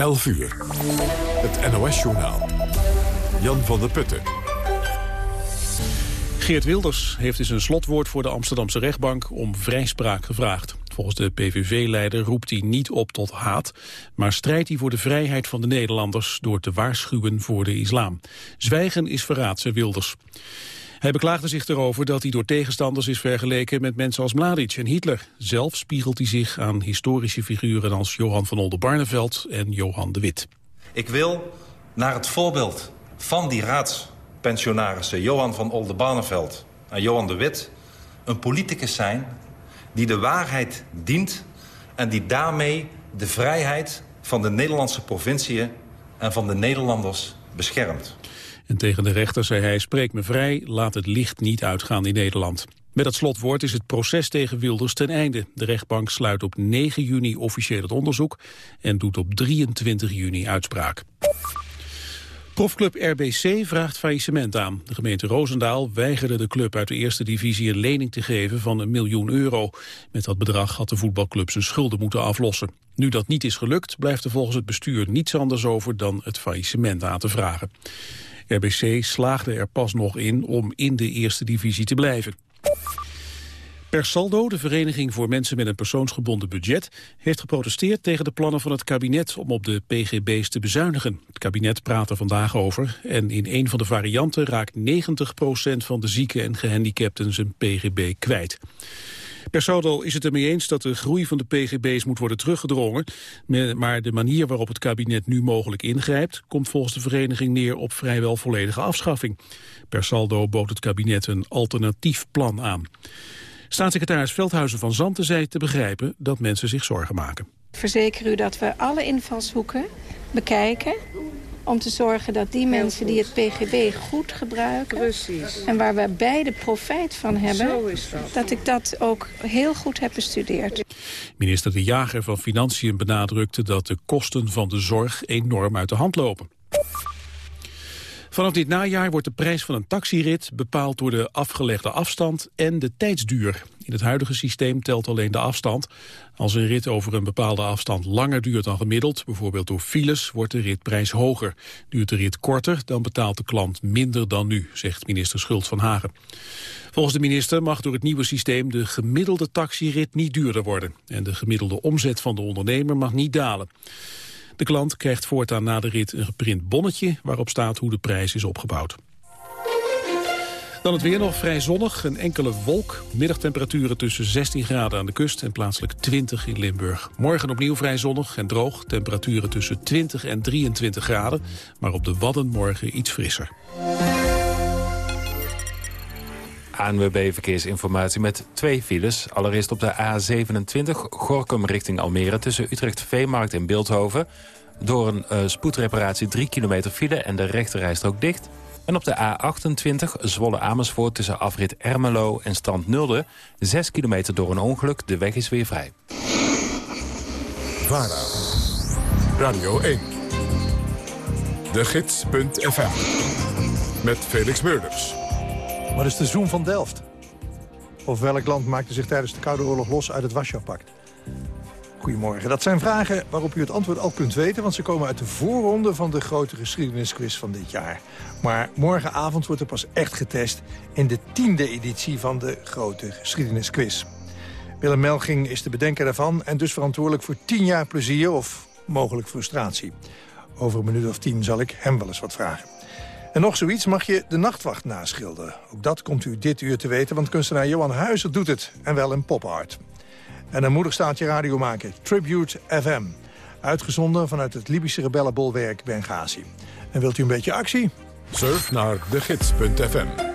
11 uur. Het NOS-journaal. Jan van der Putten. Geert Wilders heeft in zijn slotwoord voor de Amsterdamse rechtbank om vrijspraak gevraagd. Volgens de PVV-leider roept hij niet op tot haat, maar strijdt hij voor de vrijheid van de Nederlanders door te waarschuwen voor de islam. Zwijgen is verraad, zei Wilders. Hij beklaagde zich erover dat hij door tegenstanders is vergeleken met mensen als Mladic en Hitler. Zelf spiegelt hij zich aan historische figuren als Johan van Oldenbarneveld en Johan de Wit. Ik wil naar het voorbeeld van die raadspensionarissen Johan van Oldenbarneveld en Johan de Wit... een politicus zijn die de waarheid dient... en die daarmee de vrijheid van de Nederlandse provinciën en van de Nederlanders beschermt. En tegen de rechter zei hij, spreek me vrij, laat het licht niet uitgaan in Nederland. Met het slotwoord is het proces tegen Wilders ten einde. De rechtbank sluit op 9 juni officieel het onderzoek en doet op 23 juni uitspraak. Profclub RBC vraagt faillissement aan. De gemeente Roosendaal weigerde de club uit de eerste divisie een lening te geven van een miljoen euro. Met dat bedrag had de voetbalclub zijn schulden moeten aflossen. Nu dat niet is gelukt, blijft er volgens het bestuur niets anders over dan het faillissement aan te vragen. RBC slaagde er pas nog in om in de eerste divisie te blijven. Per saldo, de Vereniging voor Mensen met een Persoonsgebonden Budget, heeft geprotesteerd tegen de plannen van het kabinet om op de PGB's te bezuinigen. Het kabinet praat er vandaag over en in een van de varianten raakt 90% van de zieken en gehandicapten zijn PGB kwijt. Per saldo is het ermee eens dat de groei van de pgb's moet worden teruggedrongen. Maar de manier waarop het kabinet nu mogelijk ingrijpt... komt volgens de vereniging neer op vrijwel volledige afschaffing. Per saldo bood het kabinet een alternatief plan aan. Staatssecretaris Veldhuizen van Zanten zei te begrijpen dat mensen zich zorgen maken. Verzeker u dat we alle invalshoeken bekijken om te zorgen dat die mensen die het PGB goed gebruiken... Precies. en waar we beide profijt van hebben... dat. dat ik dat ook heel goed heb bestudeerd. Minister De Jager van Financiën benadrukte dat de kosten van de zorg enorm uit de hand lopen. Vanaf dit najaar wordt de prijs van een taxirit bepaald door de afgelegde afstand en de tijdsduur. In het huidige systeem telt alleen de afstand. Als een rit over een bepaalde afstand langer duurt dan gemiddeld, bijvoorbeeld door files, wordt de ritprijs hoger. Duurt de rit korter, dan betaalt de klant minder dan nu, zegt minister Schult van Hagen. Volgens de minister mag door het nieuwe systeem de gemiddelde taxirit niet duurder worden. En de gemiddelde omzet van de ondernemer mag niet dalen. De klant krijgt voortaan na de rit een geprint bonnetje waarop staat hoe de prijs is opgebouwd. Dan het weer nog vrij zonnig, een enkele wolk. Middagtemperaturen tussen 16 graden aan de kust en plaatselijk 20 in Limburg. Morgen opnieuw vrij zonnig en droog. Temperaturen tussen 20 en 23 graden. Maar op de Wadden morgen iets frisser. ANWB Verkeersinformatie met twee files. Allereerst op de A27 Gorkum richting Almere... tussen Utrecht Veemarkt en Beeldhoven. Door een uh, spoedreparatie 3 kilometer file en de rechterrijstrook dicht. En op de A28 Zwolle-Amersfoort tussen afrit Ermelo en Stand Nulde... 6 kilometer door een ongeluk, de weg is weer vrij. VARA, Radio 1, de gids.fm, met Felix Meurders. Wat is de zoom van Delft? Of welk land maakte zich tijdens de Koude Oorlog los uit het Warschau-pact? Goedemorgen. Dat zijn vragen waarop u het antwoord al kunt weten... want ze komen uit de voorronde van de grote geschiedenisquiz van dit jaar. Maar morgenavond wordt er pas echt getest... in de tiende editie van de grote geschiedenisquiz. Willem Melging is de bedenker daarvan... en dus verantwoordelijk voor tien jaar plezier of mogelijk frustratie. Over een minuut of tien zal ik hem wel eens wat vragen. En nog zoiets mag je de nachtwacht naschilderen. Ook dat komt u dit uur te weten, want kunstenaar Johan Huizer doet het. En wel in pop art. En een moederstaatje radio maken, Tribute FM. Uitgezonden vanuit het Libische rebellenbolwerk Benghazi. En wilt u een beetje actie? Surf naar degids.fm.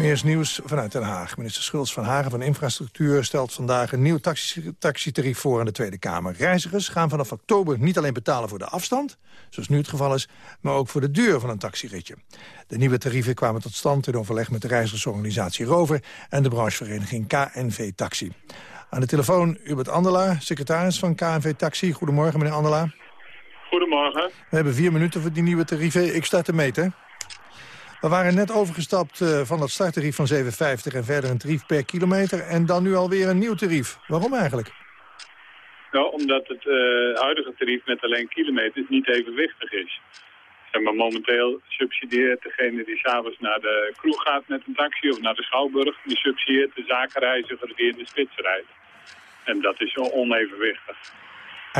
Eerst nieuws vanuit Den Haag. Minister Schultz van Hagen van Infrastructuur stelt vandaag een nieuw taxitarief voor aan de Tweede Kamer. Reizigers gaan vanaf oktober niet alleen betalen voor de afstand, zoals nu het geval is, maar ook voor de duur van een taxiritje. De nieuwe tarieven kwamen tot stand in overleg met de reizigersorganisatie Rover en de branchevereniging KNV Taxi. Aan de telefoon Hubert Andela, secretaris van KNV Taxi. Goedemorgen, meneer Andela. Goedemorgen. We hebben vier minuten voor die nieuwe tarieven. Ik start te meten. We waren net overgestapt uh, van dat starttarief van 7,50 en verder een tarief per kilometer. En dan nu alweer een nieuw tarief. Waarom eigenlijk? Nou, omdat het uh, huidige tarief met alleen kilometers niet evenwichtig is. Zeg maar, momenteel subsidieert degene die s'avonds naar de kroeg gaat met een taxi of naar de Schouwburg, die subsidieert de zakenreiziger die in de spits rijdt. En dat is onevenwichtig.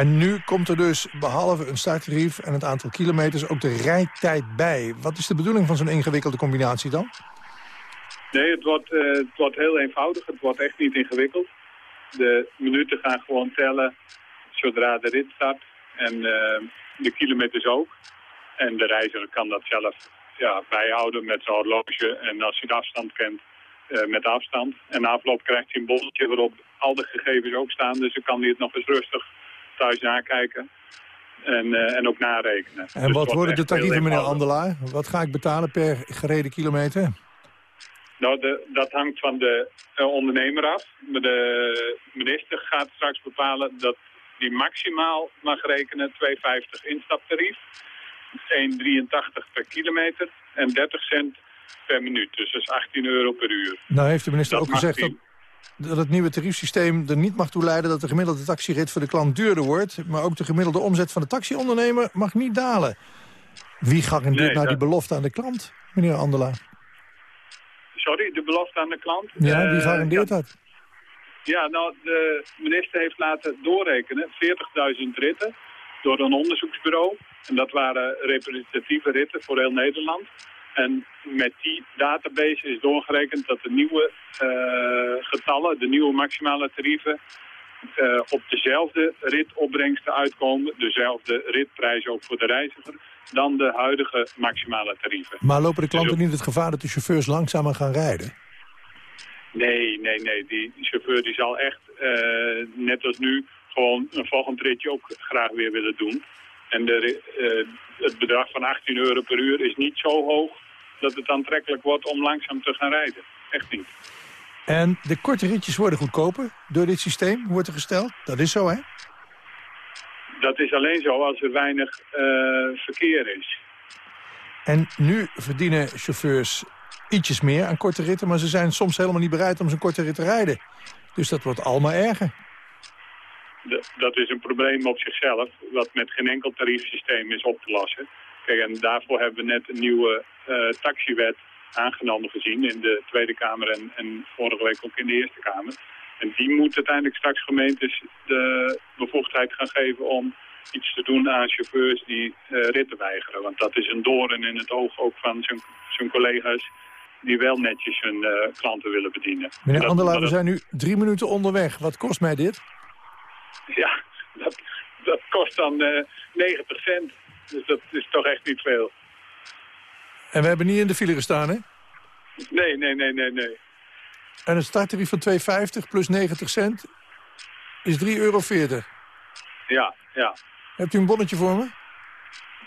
En nu komt er dus, behalve een starttarief en het aantal kilometers, ook de rijtijd bij. Wat is de bedoeling van zo'n ingewikkelde combinatie dan? Nee, het wordt, het wordt heel eenvoudig. Het wordt echt niet ingewikkeld. De minuten gaan gewoon tellen zodra de rit start. En uh, de kilometers ook. En de reiziger kan dat zelf ja, bijhouden met zijn horloge. En als hij de afstand kent, uh, met afstand. En na afloop krijgt hij een bolletje waarop al de gegevens ook staan. Dus dan kan hij het nog eens rustig thuis nakijken. En, uh, en ook narekenen. En dus wat worden de tarieven, meneer Andelaar? Wat ga ik betalen per gereden kilometer? Nou, de, dat hangt van de uh, ondernemer af. De minister gaat straks bepalen dat die maximaal mag rekenen 2,50 instaptarief, 1,83 per kilometer en 30 cent per minuut. Dus dat is 18 euro per uur. Nou heeft de minister ook gezegd dat, dat het nieuwe tariefsysteem er niet mag toe leiden... dat de gemiddelde taxirit voor de klant duurder wordt... maar ook de gemiddelde omzet van de taxiondernemer mag niet dalen. Wie garandeert nee, nou dat... die belofte aan de klant, meneer Andelaar? Sorry, de belofte aan de klant? Ja, wie garandeert uh, dat? Ja, nou, de minister heeft laten doorrekenen 40.000 ritten door een onderzoeksbureau. En dat waren representatieve ritten voor heel Nederland. En met die database is doorgerekend dat de nieuwe uh, getallen, de nieuwe maximale tarieven, uh, op dezelfde ritopbrengsten uitkomen. Dezelfde ritprijs ook voor de reiziger dan de huidige maximale tarieven. Maar lopen de klanten dus niet het gevaar dat de chauffeurs langzamer gaan rijden? Nee, nee, nee. Die chauffeur die zal echt, uh, net als nu, gewoon een volgend ritje ook graag weer willen doen. En de, uh, het bedrag van 18 euro per uur is niet zo hoog dat het aantrekkelijk wordt om langzaam te gaan rijden. Echt niet. En de korte ritjes worden goedkoper door dit systeem, wordt er gesteld. Dat is zo, hè? Dat is alleen zo als er weinig uh, verkeer is. En nu verdienen chauffeurs ietsjes meer aan korte ritten... maar ze zijn soms helemaal niet bereid om zo'n korte rit te rijden. Dus dat wordt allemaal erger. De, dat is een probleem op zichzelf, wat met geen enkel tariefsysteem is op te lossen. Kijk, en daarvoor hebben we net een nieuwe uh, taxiwet aangenomen gezien in de Tweede Kamer en, en vorige week ook in de Eerste Kamer. En die moet uiteindelijk straks gemeentes de bevoegdheid gaan geven om iets te doen aan chauffeurs die uh, ritten weigeren. Want dat is een doorn in het oog ook van zijn collega's die wel netjes hun uh, klanten willen bedienen. Meneer dat, Andelaar, we zijn nu drie minuten onderweg. Wat kost mij dit? Ja, dat, dat kost dan uh, eh, 90 cent. Dus dat is toch echt niet veel. En we hebben niet in de file gestaan, hè? Nee, nee, nee, nee, nee. En een starttarief van 2,50 plus 90 cent is 3,40 euro. Ja, ja. Hebt u een bonnetje voor me?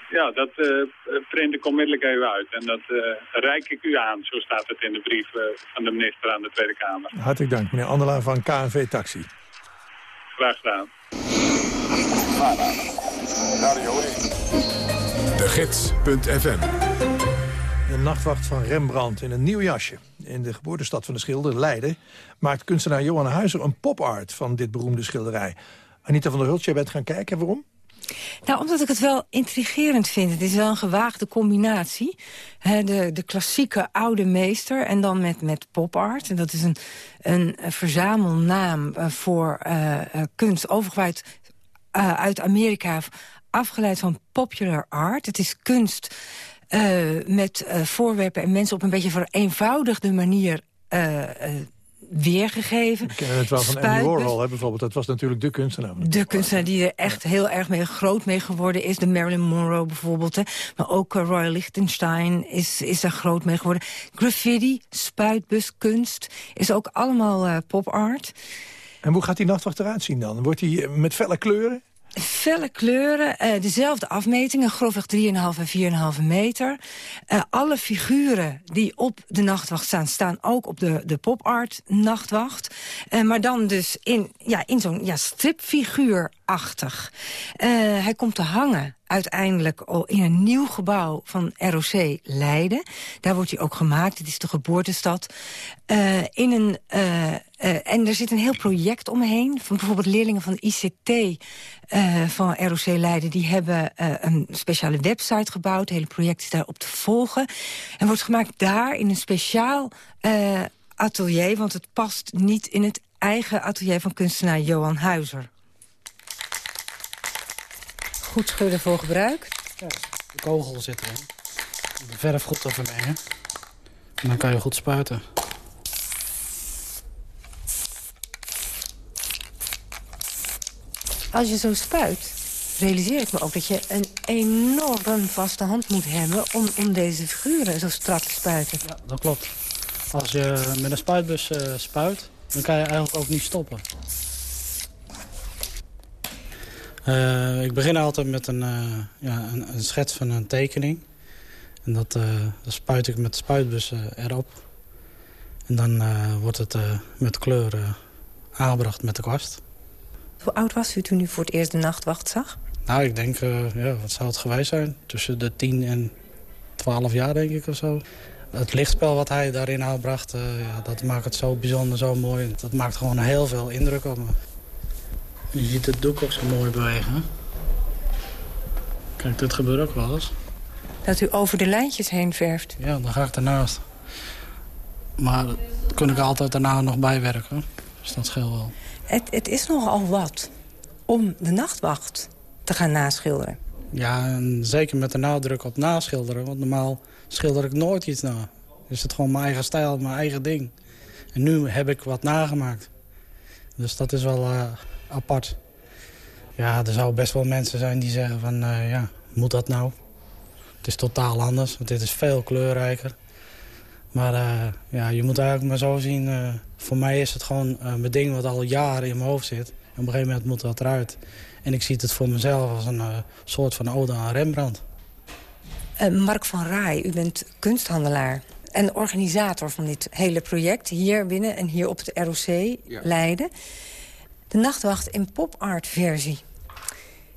Ja, dat uh, print ik onmiddellijk even uit. En dat uh, reik ik u aan, zo staat het in de brief uh, van de minister aan de Tweede Kamer. Hartelijk dank, meneer Andelaar van KNV Taxi. Graag gedaan. De Gids.fm De nachtwacht van Rembrandt in een nieuw jasje. In de geboortestad van de schilder, Leiden... maakt kunstenaar Johan Huizer een pop-art van dit beroemde schilderij. Anita van der Hult, jij bent gaan kijken. Waarom? Nou, omdat ik het wel intrigerend vind. Het is wel een gewaagde combinatie. de, de klassieke oude meester en dan met, met pop-art. En dat is een, een verzamelnaam eh, voor uh, kunst overgewaaid uh, uit Amerika... afgeleid van popular art. Het is kunst met voorwerpen en mensen op een beetje vereenvoudigde manier weergegeven. Ik ken het wel van Andy Warhol hè, bijvoorbeeld. Dat was natuurlijk de kunstenaar. De kunstenaar die er echt heel erg mee groot mee geworden is. De Marilyn Monroe bijvoorbeeld. Hè. Maar ook uh, Roy Lichtenstein is, is er groot mee geworden. Graffiti, spuitbuskunst is ook allemaal uh, pop art. En hoe gaat die nachtwacht eruit zien dan? Wordt hij eh, met felle kleuren? Felle kleuren, uh, dezelfde afmetingen, grofweg 3,5 en 4,5 meter. Uh, alle figuren die op de nachtwacht staan, staan ook op de, de pop-art nachtwacht. Uh, maar dan dus in, ja, in zo'n ja, stripfiguur achtig. Uh, hij komt te hangen uiteindelijk in een nieuw gebouw van ROC Leiden. Daar wordt hij ook gemaakt. Het is de geboortestad. Uh, in een, uh, en er zit een heel project omheen. Van bijvoorbeeld leerlingen van ICT van ROC Leiden. Die hebben een speciale website gebouwd. Het hele project is daarop te volgen. En wordt gemaakt daar in een speciaal atelier. Want het past niet in het eigen atelier van kunstenaar Johan Huizer. Goed schudden voor gebruik. Ja, de kogel zit erin. De verf goed te vermengen. En dan kan je goed spuiten. Als je zo spuit, realiseer ik me ook dat je een enorm vaste hand moet hebben... om, om deze figuren zo strak te spuiten. Ja, dat klopt. Als je met een spuitbus uh, spuit, dan kan je eigenlijk ook niet stoppen. Uh, ik begin altijd met een, uh, ja, een, een, schets van een tekening. En dat, uh, spuit ik met de spuitbus erop. En dan wordt het met kleur aangebracht met de kwast. Hoe oud was u toen u voor het eerst de nachtwacht zag? Nou, ik denk, ja, wat zou het geweest zijn? Tussen de 10 en 12 jaar, denk ik, of zo. Het lichtspel wat hij daarin aanbracht, ja, dat maakt het zo bijzonder, zo mooi. Dat maakt gewoon heel veel indruk op me. Je ziet het doek ook zo mooi bewegen. Kijk, dit gebeurt ook wel eens. Dat u over de lijntjes heen verft? Ja, dan ga ik ernaast. Maar dat kun ik altijd daarna nog bijwerken. Dus dat scheelt wel. Het, het is nogal wat om de nachtwacht te gaan naschilderen. Ja, en zeker met de nadruk op naschilderen. Want normaal schilder ik nooit iets na. Is het gewoon mijn eigen stijl, mijn eigen ding. En nu heb ik wat nagemaakt. Dus dat is wel... Uh, apart. Ja, er zouden best wel mensen zijn die zeggen van, uh, ja, moet dat nou? Het is totaal anders, want dit is veel kleurrijker. Maar uh, ja, je moet eigenlijk maar zo zien, uh, voor mij is het gewoon mijn ding wat al jaren in mijn hoofd zit. En op een gegeven moment moet dat eruit. En ik zie het voor mezelf als een soort van ode aan Rembrandt. Mark van Rij, u bent kunsthandelaar en organisator van dit hele project... hier binnen en hier op het ROC Leiden. De nachtwacht in pop-art versie.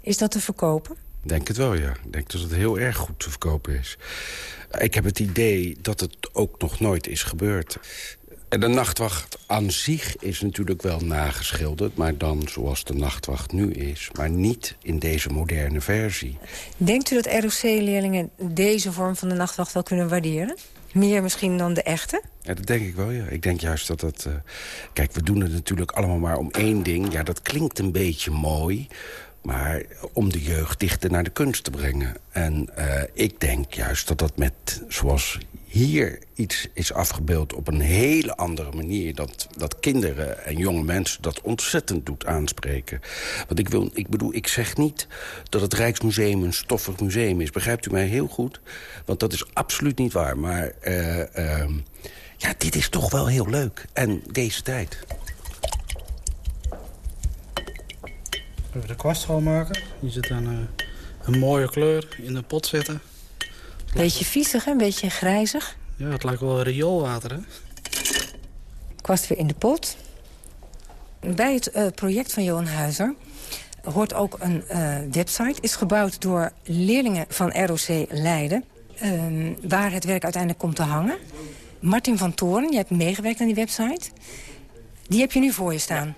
Is dat te verkopen? Denk het wel, ja. Ik denk dat het heel erg goed te verkopen is. Ik heb het idee dat het ook nog nooit is gebeurd. En de nachtwacht aan zich is natuurlijk wel nageschilderd... maar dan zoals de nachtwacht nu is. Maar niet in deze moderne versie. Denkt u dat ROC-leerlingen deze vorm van de nachtwacht wel kunnen waarderen? Meer misschien dan de echte? Ja, dat denk ik wel, ja. Ik denk juist dat dat... Uh... Kijk, we doen het natuurlijk allemaal maar om één ding. Ja, dat klinkt een beetje mooi... maar om de jeugd dichter naar de kunst te brengen. En uh, ik denk juist dat dat met, zoals hier iets is afgebeeld op een hele andere manier... dat, dat kinderen en jonge mensen dat ontzettend doet aanspreken. Want ik, wil, ik bedoel, ik zeg niet dat het Rijksmuseum een stoffig museum is. Begrijpt u mij heel goed? Want dat is absoluut niet waar. Maar uh, uh, ja, dit is toch wel heel leuk. En deze tijd. Even de kwast schoonmaken. Hier zit een, uh, een mooie kleur in de pot zitten. Beetje viezig, hè? Een beetje grijzig. Ja, het lijkt wel rioolwater, hè? Kwast weer in de pot. Bij het uh, project van Johan Huizer hoort ook een uh, website. Is gebouwd door leerlingen van ROC Leiden. Uh, waar het werk uiteindelijk komt te hangen. Martin van Toren, je hebt meegewerkt aan die website. Die heb je nu voor je staan.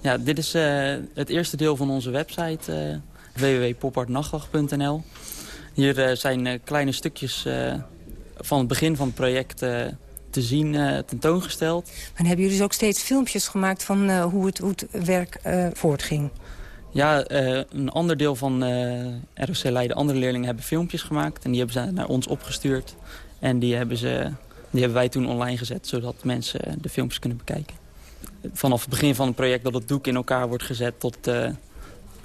Ja, dit is uh, het eerste deel van onze website. www.popartnachtwacht.nl hier uh, zijn uh, kleine stukjes uh, van het begin van het project te zien, tentoongesteld. En hebben jullie dus ook steeds filmpjes gemaakt van hoe, het, hoe het werk voortging? Ja, een ander deel van ROC Leiden, andere leerlingen hebben filmpjes gemaakt. En die hebben ze naar ons opgestuurd. En die hebben, ze, die hebben wij toen online gezet, zodat mensen de filmpjes kunnen bekijken. Vanaf het begin van het project dat het doek in elkaar wordt gezet tot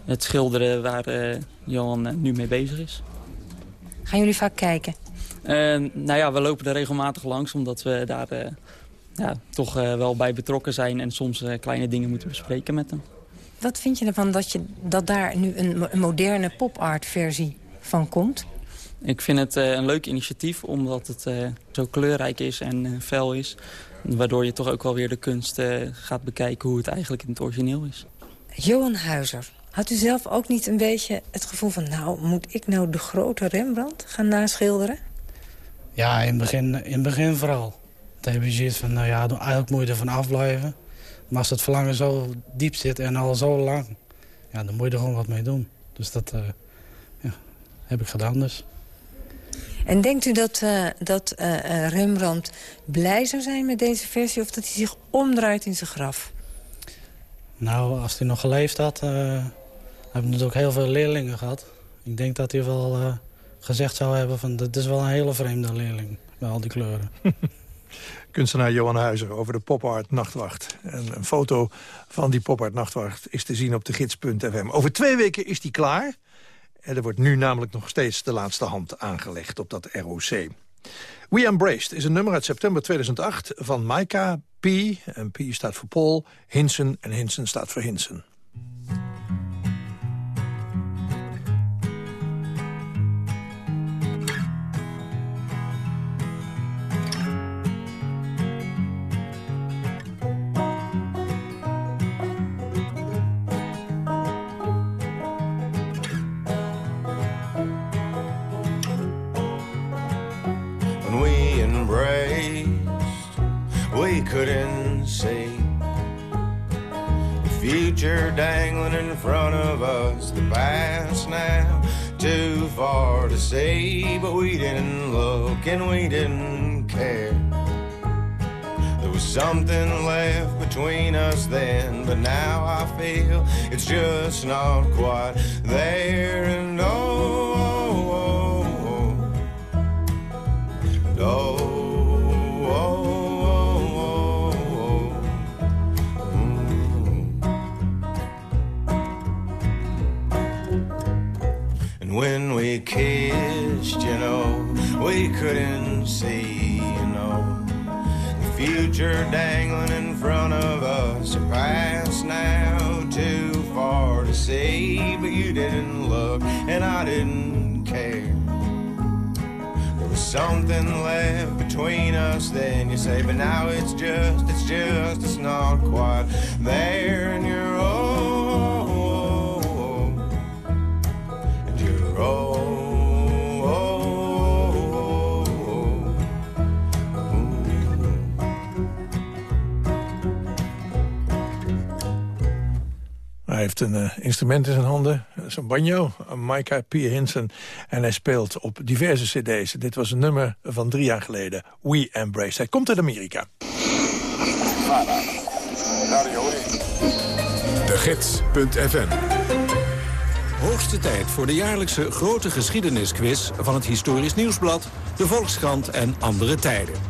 het schilderen waar Johan nu mee bezig is. Gaan jullie vaak kijken? Uh, nou ja, we lopen er regelmatig langs omdat we daar ja, toch wel bij betrokken zijn... en soms kleine dingen moeten bespreken met hem. Wat vind je ervan dat, je, dat daar nu een, een moderne pop-art versie van komt? Ik vind het een leuk initiatief omdat het zo kleurrijk is en fel is. Waardoor je toch ook wel weer de kunst gaat bekijken hoe het eigenlijk in het origineel is. Johan Huizer, Had u zelf ook niet een beetje het gevoel van... nou, moet ik nou de grote Rembrandt gaan naschilderen? Ja, in het begin, in het begin vooral. Dan heb je zoiets van, nou ja, eigenlijk moet je er van afblijven. Maar als het verlangen zo diep zit en al zo lang... Ja, dan moet je er gewoon wat mee doen. Dus dat uh, ja, heb ik gedaan dus. En denkt u dat, uh, dat uh, Rembrandt blij zou zijn met deze versie... of dat hij zich omdraait in zijn graf? Nou, als hij nog geleefd had... hebben we natuurlijk heel veel leerlingen gehad. Ik denk dat hij wel gezegd zou hebben... van dit is wel een hele vreemde leerling, met al die kleuren. Kunstenaar Johan Huizer over de popart Nachtwacht. En een foto van die popart Nachtwacht is te zien op de gids.fm. Over twee weken is die klaar. Er wordt nu namelijk nog steeds de laatste hand aangelegd op dat ROC. We Embraced is een nummer uit september 2008 van Maika P. En P staat voor Paul, Hinsen en Hinsen staat voor Hinsen. Dangling in front of us, the past now too far to see. But we didn't look and we didn't care. There was something left between us then, but now I feel it's just not quite there. And oh, oh, oh, oh, and oh. We couldn't see, you know, the future dangling in front of us, a past now too far to see. But you didn't look, and I didn't care. There was something left between us then, you say, but now it's just, it's just, it's not quite there, and you're heeft een uh, instrument in zijn handen, zo'n banjo, Micah P. Hinsen. En hij speelt op diverse cd's. Dit was een nummer van drie jaar geleden, We Embrace. Hij komt uit Amerika. De Gids.fm Hoogste tijd voor de jaarlijkse grote geschiedenisquiz van het Historisch Nieuwsblad, de Volkskrant en andere tijden. The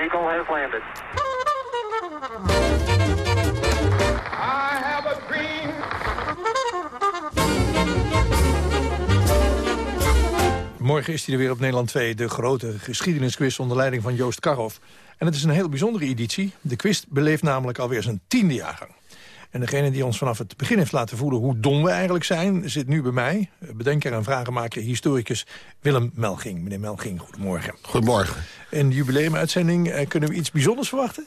Eagle has landed. Morgen is hij er weer op Nederland 2, de grote geschiedenisquiz onder leiding van Joost Karhoff. En het is een heel bijzondere editie. De quiz beleeft namelijk alweer zijn tiende jaargang. En degene die ons vanaf het begin heeft laten voelen hoe dom we eigenlijk zijn... zit nu bij mij, bedenker en vragenmaker, historicus Willem Melging. Meneer Melging, goedemorgen. Goedemorgen. In de jubileumuitzending eh, kunnen we iets bijzonders verwachten?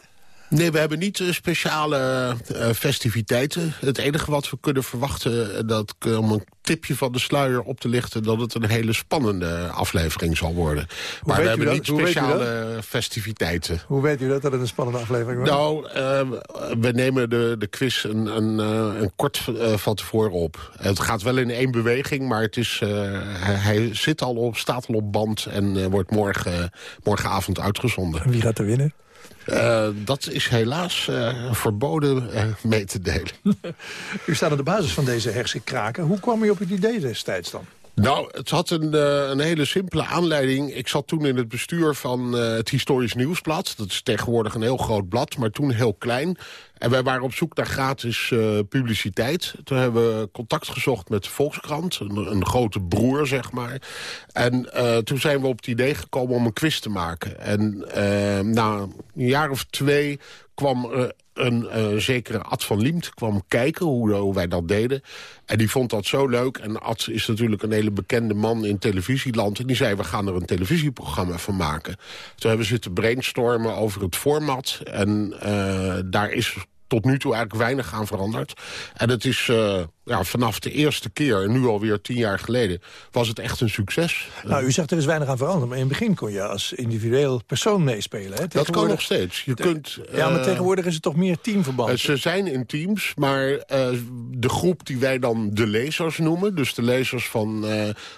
Nee, we hebben niet uh, speciale uh, festiviteiten. Het enige wat we kunnen verwachten, dat, om een tipje van de sluier op te lichten... dat het een hele spannende aflevering zal worden. Hoe maar we hebben dat? niet speciale festiviteiten. Hoe weet u dat, dat het een spannende aflevering wordt? Nou, uh, we nemen de, de quiz een, een, een kort van tevoren op. Het gaat wel in één beweging, maar het is, hij, hij, zit al op, staat al op band... en wordt morgen, morgenavond uitgezonden. Wie gaat er winnen? Uh, dat is helaas uh, verboden uh, mee te delen. u staat aan de basis van deze hersenkraken. Hoe kwam u op het idee destijds dan? Nou, het had een, een hele simpele aanleiding. Ik zat toen in het bestuur van het Historisch Nieuwsblad. Dat is tegenwoordig een heel groot blad, maar toen heel klein. En wij waren op zoek naar gratis uh, publiciteit. Toen hebben we contact gezocht met de Volkskrant, een, een grote broer, zeg maar. En toen zijn we op het idee gekomen om een quiz te maken. En na een jaar of twee kwam een zekere Ad van Liemt kwam kijken hoe, hoe, wij dat deden. En die vond dat zo leuk. En Ad is natuurlijk een hele bekende man in televisieland. En die zei, we gaan er een televisieprogramma van maken. Toen hebben we zitten brainstormen over het format. En daar is tot nu toe eigenlijk weinig aan veranderd. En het is ja, vanaf de eerste keer, en nu alweer tien jaar geleden... was het echt een succes. Nou, u zegt er is weinig aan veranderd. Maar in het begin kon je als individueel persoon meespelen. Hè? Dat kan nog steeds. Je kunt, ja, maar tegenwoordig is het toch meer teamverband? ze zijn in teams, maar de groep die wij dan de lezers noemen... dus de lezers van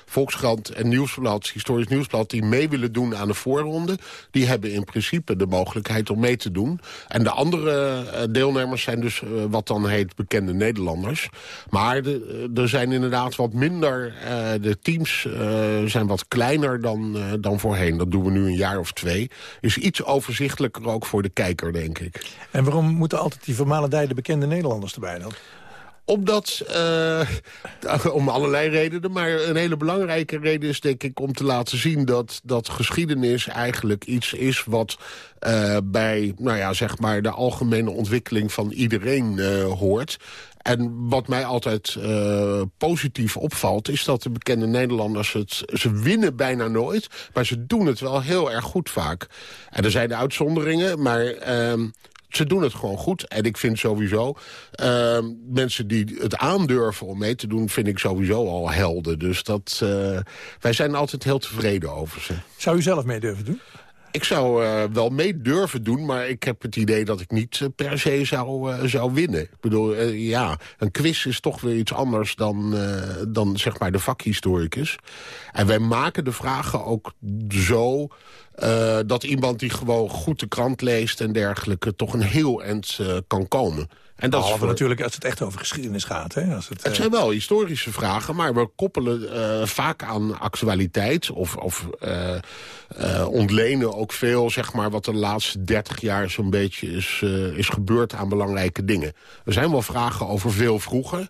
Volkskrant en Nieuwsblad, Historisch Nieuwsblad... die mee willen doen aan de voorronde... die hebben in principe de mogelijkheid om mee te doen. En de andere deelnemers zijn dus wat dan heet bekende Nederlanders... Maar de, er zijn inderdaad wat minder... Uh, de teams uh, zijn wat kleiner dan, dan voorheen. Dat doen we nu een jaar of twee. Is iets overzichtelijker ook voor de kijker, denk ik. En waarom moeten altijd die vermalendijde bekende Nederlanders erbij dan? Omdat, uh, om allerlei redenen, maar een hele belangrijke reden is denk ik om te laten zien dat, dat geschiedenis eigenlijk iets is wat uh, bij nou ja, zeg maar de algemene ontwikkeling van iedereen uh, hoort. En wat mij altijd positief opvalt... is dat de bekende Nederlanders het... ze winnen bijna nooit, maar ze doen het wel heel erg goed vaak. En er zijn de uitzonderingen, maar... Uh, ze doen het gewoon goed. En ik vind sowieso, uh, mensen die het aandurven om mee te doen... vind ik sowieso al helden. Dus dat, uh, wij zijn altijd heel tevreden over ze. Zou u zelf mee durven doen? Ik zou uh, wel mee durven doen, maar ik heb het idee dat ik niet uh, per se zou, uh, zou winnen. Ik bedoel, ja, een quiz is toch weer iets anders dan, dan zeg maar de vakhistoricus. En wij maken de vragen ook zo... dat iemand die gewoon goed de krant leest en dergelijke... toch een heel eind kan komen. En dat Behalve is natuurlijk als het echt over geschiedenis gaat. Hè? Als het, het zijn wel historische vragen, maar we koppelen uh, vaak aan actualiteit... of, of uh, uh, ontlenen ook veel zeg maar, wat de laatste 30 jaar zo'n beetje is, is gebeurd aan belangrijke dingen. Er zijn wel vragen over veel vroeger...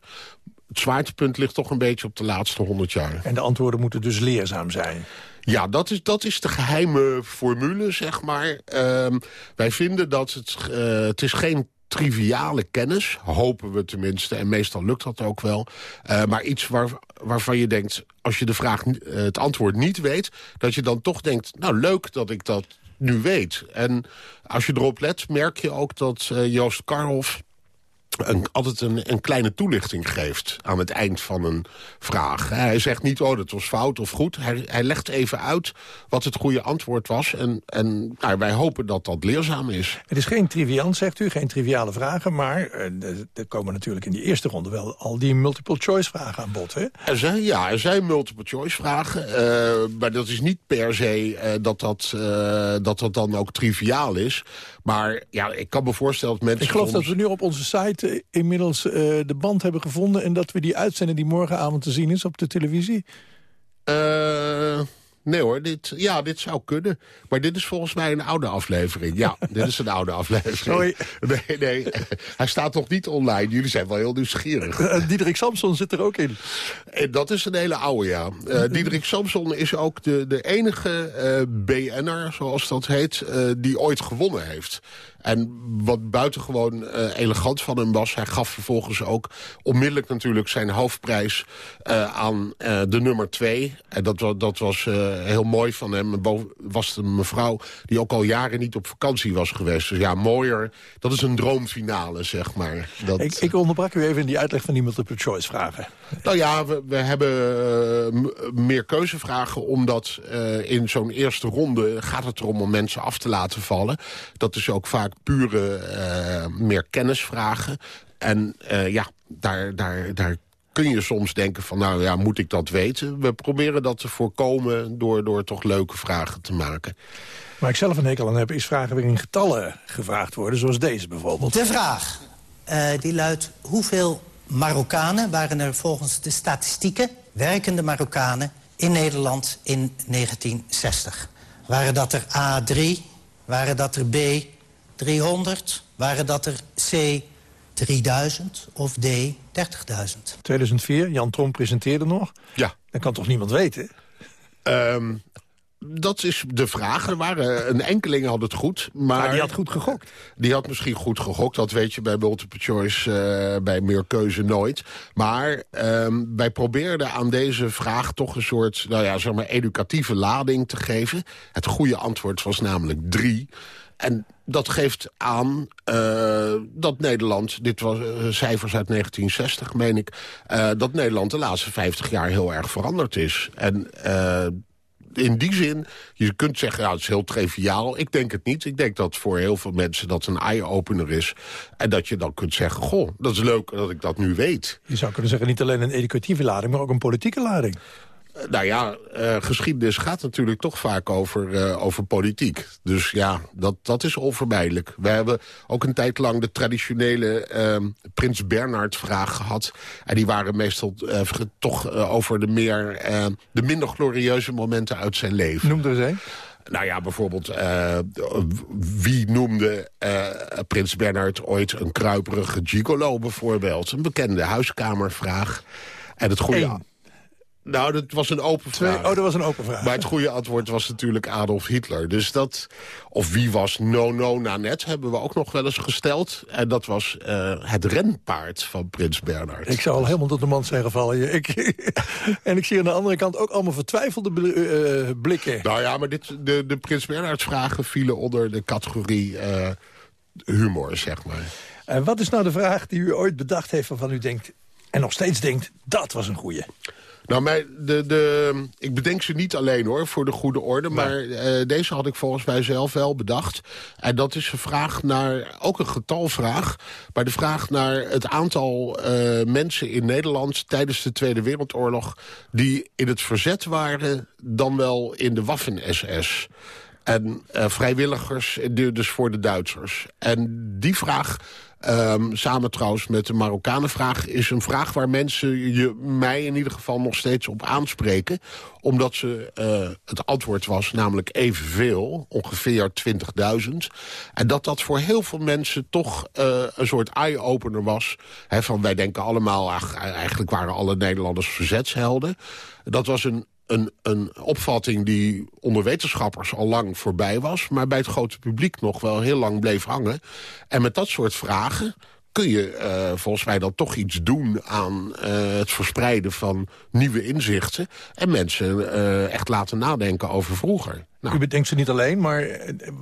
Het zwaartepunt ligt toch een beetje op de laatste 100 jaar. En de antwoorden moeten dus leerzaam zijn. Ja, dat is, dat is de geheime formule, zeg maar. Uh, wij vinden dat het, uh, het is geen triviale kennis, hopen we tenminste. En meestal lukt dat ook wel. Uh, maar iets waar, waarvan je denkt, als je de vraag, uh, het antwoord niet weet... dat je dan toch denkt, nou leuk dat ik dat nu weet. En als je erop let, merk je ook dat uh, Joost Karhoff een, altijd een, een, kleine toelichting geeft aan het eind van een vraag. Hij zegt niet, oh, dat was fout of goed. Hij, hij legt even uit wat het goede antwoord was. En, en nou, wij hopen dat dat leerzaam is. Het is geen triviant, zegt u, geen triviale vragen... maar uh, er komen natuurlijk in die eerste ronde wel al die multiple-choice vragen aan bod. Hè? Er zijn, ja, er zijn multiple-choice vragen. Uh, maar dat is niet per se uh, dat, dat, dat dat dan ook triviaal is. Maar ja, ik kan me voorstellen dat mensen... Ik geloof dat we nu op onze site inmiddels uh, de band hebben gevonden... en dat we die uitzending die morgenavond te zien is op de televisie... Uh, nee hoor, dit, ja, dit zou kunnen. Maar dit is volgens mij een oude aflevering. Ja, dit is een oude aflevering. Sorry. Nee, nee, hij staat nog niet online. Jullie zijn wel heel nieuwsgierig. Uh, Diederik Samson zit er ook in. En dat is een hele oude, ja. Uh, Diederik Samson is ook de, de enige BN'er, zoals dat heet... die ooit gewonnen heeft. En wat buitengewoon uh, elegant van hem was... hij gaf vervolgens ook onmiddellijk natuurlijk zijn hoofdprijs uh, aan uh, de nummer twee. En dat, dat was heel mooi van hem. Boven was een mevrouw die ook al jaren niet op vakantie was geweest. Dus ja, mooier. Dat is een droomfinale, zeg maar. Dat... Ik, ik onderbrak u even in die uitleg van die multiple choice vragen. Nou ja, we, we hebben meer keuzevragen... omdat in zo'n eerste ronde gaat het erom om mensen af te laten vallen. Dat is ook vaak pure uh, meer kennisvragen. En uh, ja, daar, daar, daar kun je soms denken van, nou ja, moet ik dat weten? We proberen dat te voorkomen door, door toch leuke vragen te maken. Waar ik zelf een hekel aan heb, is vragen waarin getallen gevraagd worden, zoals deze bijvoorbeeld. De vraag, uh, die luidt, hoeveel Marokkanen waren er volgens de statistieken, werkende Marokkanen, in Nederland in 1960? Waren dat er A3, waren dat er B 300? Waren dat er C 3000 of D 30.000? 2004, Jan Trom presenteerde nog. Ja. Dat kan toch niemand weten? Um, dat is de vraag. Er waren een enkeling had het goed. Maar, maar, die had goed gegokt. Die had misschien goed gegokt. Dat weet je bij multiple choice, uh, bij meer keuze nooit. Maar um, wij probeerden aan deze vraag toch een soort nou ja, zeg maar educatieve lading te geven. Het goede antwoord was namelijk drie. En dat geeft aan uh, dat Nederland, dit was uh, cijfers uit 1960 meen ik... Uh, dat Nederland de laatste 50 jaar heel erg veranderd is. En in die zin, je kunt zeggen, ja, het is heel triviaal. Ik denk het niet. Ik denk dat voor heel veel mensen dat een eye-opener is. En dat je dan kunt zeggen, goh, dat is leuk dat ik dat nu weet. Je zou kunnen zeggen, niet alleen een educatieve lading, maar ook een politieke lading. Nou ja, uh, geschiedenis gaat natuurlijk toch vaak over, uh, over politiek. Dus ja, dat, dat is onvermijdelijk. We hebben ook een tijd lang de traditionele uh, Prins Bernhard-vraag gehad. En die waren meestal toch over de, meer, de minder glorieuze momenten uit zijn leven. Noem er eens een. Nou ja, bijvoorbeeld, uh, wie noemde uh, Prins Bernhard ooit een kruiperige gigolo bijvoorbeeld? Een bekende huiskamervraag. En het goede... Eén. Nou, dat was een open Twee, vraag. oh, dat was een open vraag. Maar het goede antwoord was natuurlijk Adolf Hitler. Dus dat, of wie was Nono Nanette, hebben we ook nog wel eens gesteld. En dat was uh, het renpaard van Prins Bernhard. Ik zou al helemaal tot de man zijn gevallen. Ik, en ik zie aan de andere kant ook allemaal vertwijfelde uh, blikken. Nou ja, maar dit, de, de Prins Bernhard vragen vielen onder de categorie uh, humor, zeg maar. En wat is nou de vraag die u ooit bedacht heeft waarvan u denkt... en nog steeds denkt, dat was een goeie? Nou, mij, de, de, ik bedenk ze niet alleen hoor, voor de goede orde. Maar uh, deze had ik volgens mij zelf wel bedacht. En dat is een vraag naar, ook een getalvraag... maar de vraag naar het aantal uh, mensen in Nederland... tijdens de Tweede Wereldoorlog... die in het verzet waren, dan wel in de Waffen-SS. En uh, vrijwilligers, dus voor de Duitsers. En die vraag... Um, samen trouwens met de Marokkanenvraag... is een vraag waar mensen je, mij in ieder geval nog steeds op aanspreken. Omdat ze, uh, het antwoord was namelijk evenveel, ongeveer 20.000. En dat dat voor heel veel mensen toch uh, een soort eye-opener was. Van wij denken allemaal, ach, eigenlijk waren alle Nederlanders verzetshelden. Dat was een een, een opvatting die onder wetenschappers al lang voorbij was... maar bij het grote publiek nog wel heel lang bleef hangen. En met dat soort vragen kun je uh, volgens mij dan toch iets doen aan uh, het verspreiden van nieuwe inzichten... en mensen uh, echt laten nadenken over vroeger. Nou. U bedenkt ze niet alleen, maar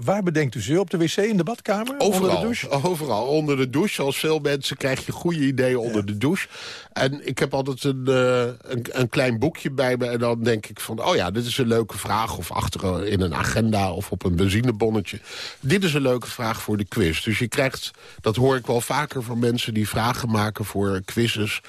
waar bedenkt u ze? Op de wc, in de badkamer? Overal, onder de douche? overal. Onder de douche. Als veel mensen krijg je goede ideeën onder ja. de douche. En ik heb altijd een, uh, een, een, klein boekje bij me. En dan denk ik van, oh ja, dit is een leuke vraag. Of achter in een agenda of op een benzinebonnetje. Dit is een leuke vraag voor de quiz. Dus je krijgt, dat hoor ik wel vaker van mensen die vragen maken voor quizzes.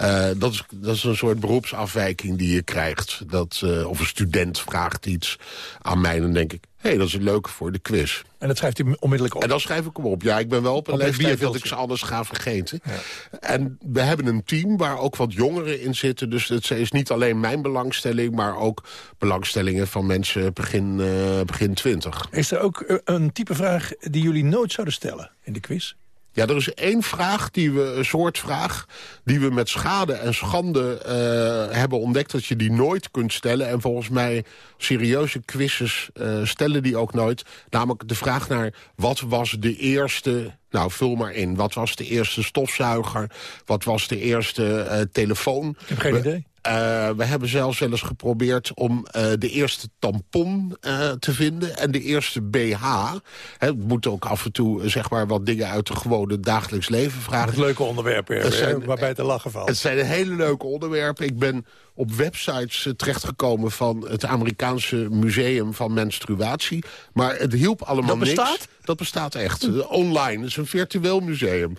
Uh, dat, is, dat is een soort beroepsafwijking die je krijgt. Dat, uh, of een student vraagt iets aan mij. Dan denk ik, hé, hey, dat is een leuke voor de quiz. En dat schrijft u onmiddellijk op? En dan schrijf ik hem op. Ja, ik ben wel op een op leeftijd dat ik ze anders ga vergeten. Ja. En we hebben een team waar ook wat jongeren in zitten. Dus het is niet alleen mijn belangstelling... maar ook belangstellingen van mensen begin, uh, begin twintig. Is er ook een type vraag die jullie nooit zouden stellen in de quiz? Ja, er is één vraag, die we, een soort vraag... die we met schade en schande uh, hebben ontdekt... dat je die nooit kunt stellen. En volgens mij serieuze quizzes uh, stellen die ook nooit. Namelijk de vraag naar wat was de eerste... Nou, vul maar in. Wat was de eerste stofzuiger? Wat was de eerste uh, telefoon? Ik heb geen we, idee. Uh, we hebben zelfs wel eens geprobeerd om uh, de eerste tampon uh, te vinden en de eerste BH. Het moet ook af en toe zeg maar, wat dingen uit het gewone dagelijks leven vragen. Het leuke onderwerpen, het zijn, waarbij te lachen valt. Het zijn hele leuke onderwerpen. Ik ben op websites terechtgekomen van het Amerikaanse Museum van Menstruatie. Maar het hielp allemaal dat bestaat? niks. Dat bestaat echt. Online. Het is een virtueel museum.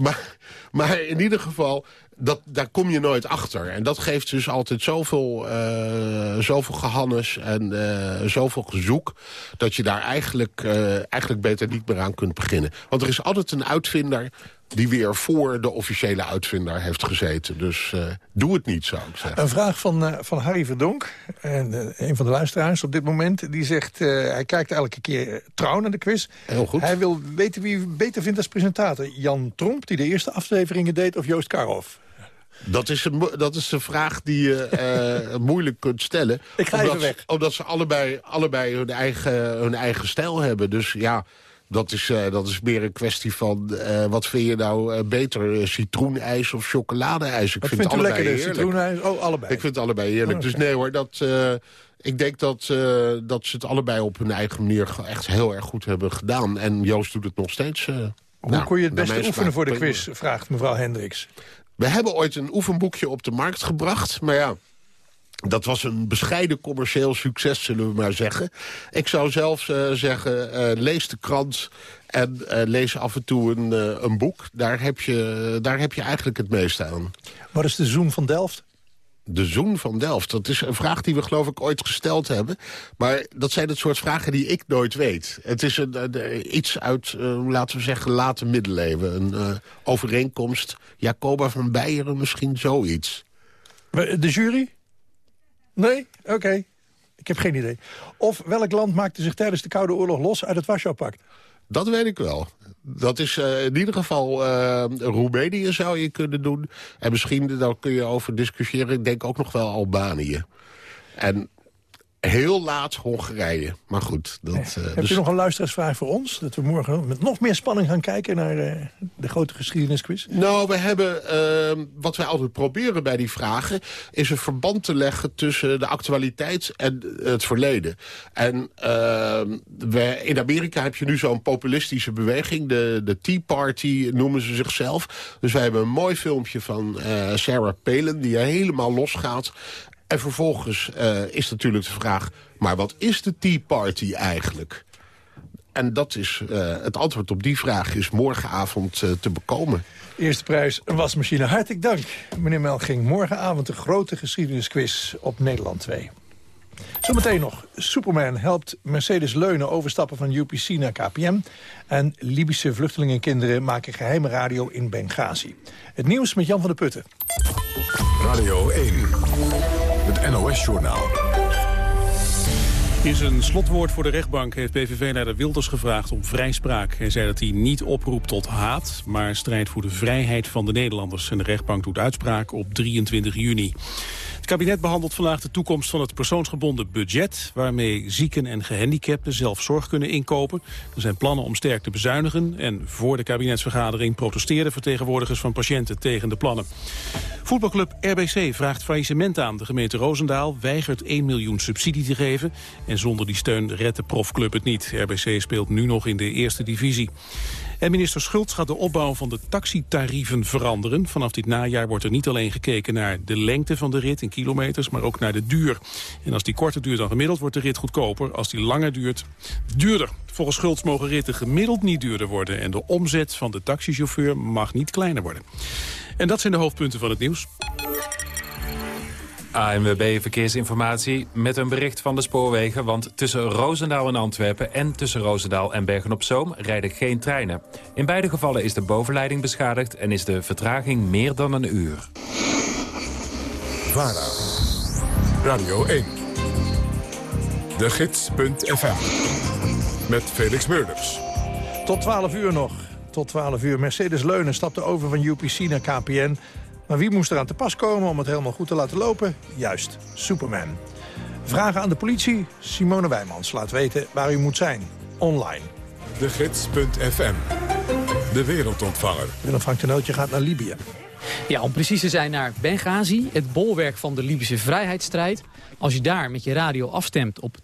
Maar, maar in ieder geval dat, daar kom je nooit achter. En dat geeft dus altijd zoveel, uh, zoveel gehannes en uh, zoveel gezoek... dat je daar eigenlijk, uh, eigenlijk beter niet meer aan kunt beginnen. Want er is altijd een uitvinder die weer voor de officiële uitvinder heeft gezeten. Dus doe het niet, zou ik zeggen. Een vraag van, van Harry Verdonk, en, een van de luisteraars op dit moment. Die zegt, hij kijkt elke keer trouw naar de quiz. Heel goed. Hij wil weten wie beter vindt als presentator. Jan Tromp, die de eerste afleveringen deed, of Joost Karhoff? Dat is, een, dat is een vraag die je uh, moeilijk kunt stellen. Ik ga omdat, even weg. Omdat ze allebei, allebei hun, eigen, hun eigen stijl hebben. Dus ja, Dat is, eh, dat is meer een kwestie van... eh, wat vind je nou eh, beter, eh, citroenijs of chocoladeijs? Ik Wat vind u allebei heerlijk. citroenijs? Oh, allebei. Ik vind het allebei heerlijk. Oh, Dus nee hoor, dat, eh, ik denk dat, eh, dat ze het allebei op hun eigen manier... echt heel erg goed hebben gedaan. En Joost doet het nog steeds. eh, Hoe nou, kon je het beste oefenen voor de quiz, vraagt mevrouw Hendricks. We hebben ooit een oefenboekje op de markt gebracht. Maar ja, dat was een bescheiden commercieel succes, zullen we maar zeggen. Ik zou zelfs eh, zeggen, eh, lees de krant en eh, lees af en toe een, een boek. Daar heb, je, daar heb je eigenlijk het meeste aan. Wat is de zoom van Delft? De Zoen van Delft, dat is een vraag die we geloof ik ooit gesteld hebben. Maar dat zijn het soort vragen die ik nooit weet. Het is een, een- iets uit, eh, laten we zeggen, late middeleeuwen. Een eh, overeenkomst, Jacoba van Beieren, misschien zoiets. De jury? Nee? Oké. Ik heb geen idee. Of welk land maakte zich tijdens de Koude Oorlog los uit het Warschau-pact? Dat weet ik wel. Dat is eh, in ieder geval eh, Roemenië zou je kunnen doen. En misschien, daar kun je over discussiëren, ik denk ook nog wel Albanië. En heel laat Hongarije. Maar goed. Dat, eh, Hebt dus- u nog een luisteraarsvraag voor ons? Dat we morgen met nog meer spanning gaan kijken naar eh, de grote geschiedenisquiz? Nou, we hebben, eh, wat wij altijd proberen bij die vragen... is een verband te leggen tussen de actualiteit en het verleden. En eh, we, in Amerika heb je nu zo'n populistische beweging. De, de Tea Party noemen ze zichzelf. Dus wij hebben een mooi filmpje van eh, Sarah Palin... die helemaal losgaat. En vervolgens eh, is natuurlijk de vraag... maar wat is de Tea Party eigenlijk? En dat is, eh, het antwoord op die vraag is morgenavond eh, te bekomen. Eerste prijs, een wasmachine. Hartelijk dank. Meneer Melging, morgenavond de grote geschiedenisquiz op Nederland 2. Zometeen nog. Superman helpt Mercedes Leunen overstappen van UPC naar KPM. En Libische vluchtelingenkinderen maken geheime radio in Benghazi. Het nieuws met Jan van der Putten. Radio 1, NOS-journaal. In zijn slotwoord voor de rechtbank heeft PVV-leider Wilders gevraagd om vrijspraak. Hij zei dat hij niet oproept tot haat, maar strijdt voor de vrijheid van de Nederlanders. En de rechtbank doet uitspraak op 23 juni. Kabinet behandelt vandaag de toekomst van het persoonsgebonden budget... waarmee zieken en gehandicapten zelf zorg kunnen inkopen. Er zijn plannen om sterk te bezuinigen... en voor de kabinetsvergadering protesteerden vertegenwoordigers van patiënten tegen de plannen. Voetbalclub RBC vraagt faillissement aan. De gemeente Roosendaal weigert 1 miljoen subsidie te geven... en zonder die steun redt de profclub het niet. RBC speelt nu nog in de eerste divisie. Minister Schultz gaat de opbouw van de taxitarieven veranderen. Vanaf dit najaar wordt er niet alleen gekeken naar de lengte van de rit in kilometers, maar ook naar de duur. En als die korter duurt dan gemiddeld, wordt de rit goedkoper. Als die langer duurt, duurder. Volgens Schultz mogen ritten gemiddeld niet duurder worden. En de omzet van de taxichauffeur mag niet kleiner worden. En dat zijn de hoofdpunten van het nieuws. ANWB Verkeersinformatie met een bericht van de spoorwegen... want tussen Roosendaal en Antwerpen en tussen Roosendaal en Bergen-op-Zoom... rijden geen treinen. In beide gevallen is de bovenleiding beschadigd... en is de vertraging meer dan een uur. VARA, Radio 1, de gids.fm, met Felix Meurders. Tot 12 uur nog. Tot 12 uur. Mercedes Leunen stapte over van UPC naar KPN. Maar wie moest eraan te pas komen om het helemaal goed te laten lopen? Juist, Superman. Vragen aan de politie? Simone Wijmans laat weten waar u moet zijn. Online. De gids.fm, de wereldontvanger. Willem Frank Tenootje gaat naar Libië. Ja, om precies te zijn naar Benghazi, het bolwerk van de Libische vrijheidsstrijd. Als je daar met je radio afstemt op 92.4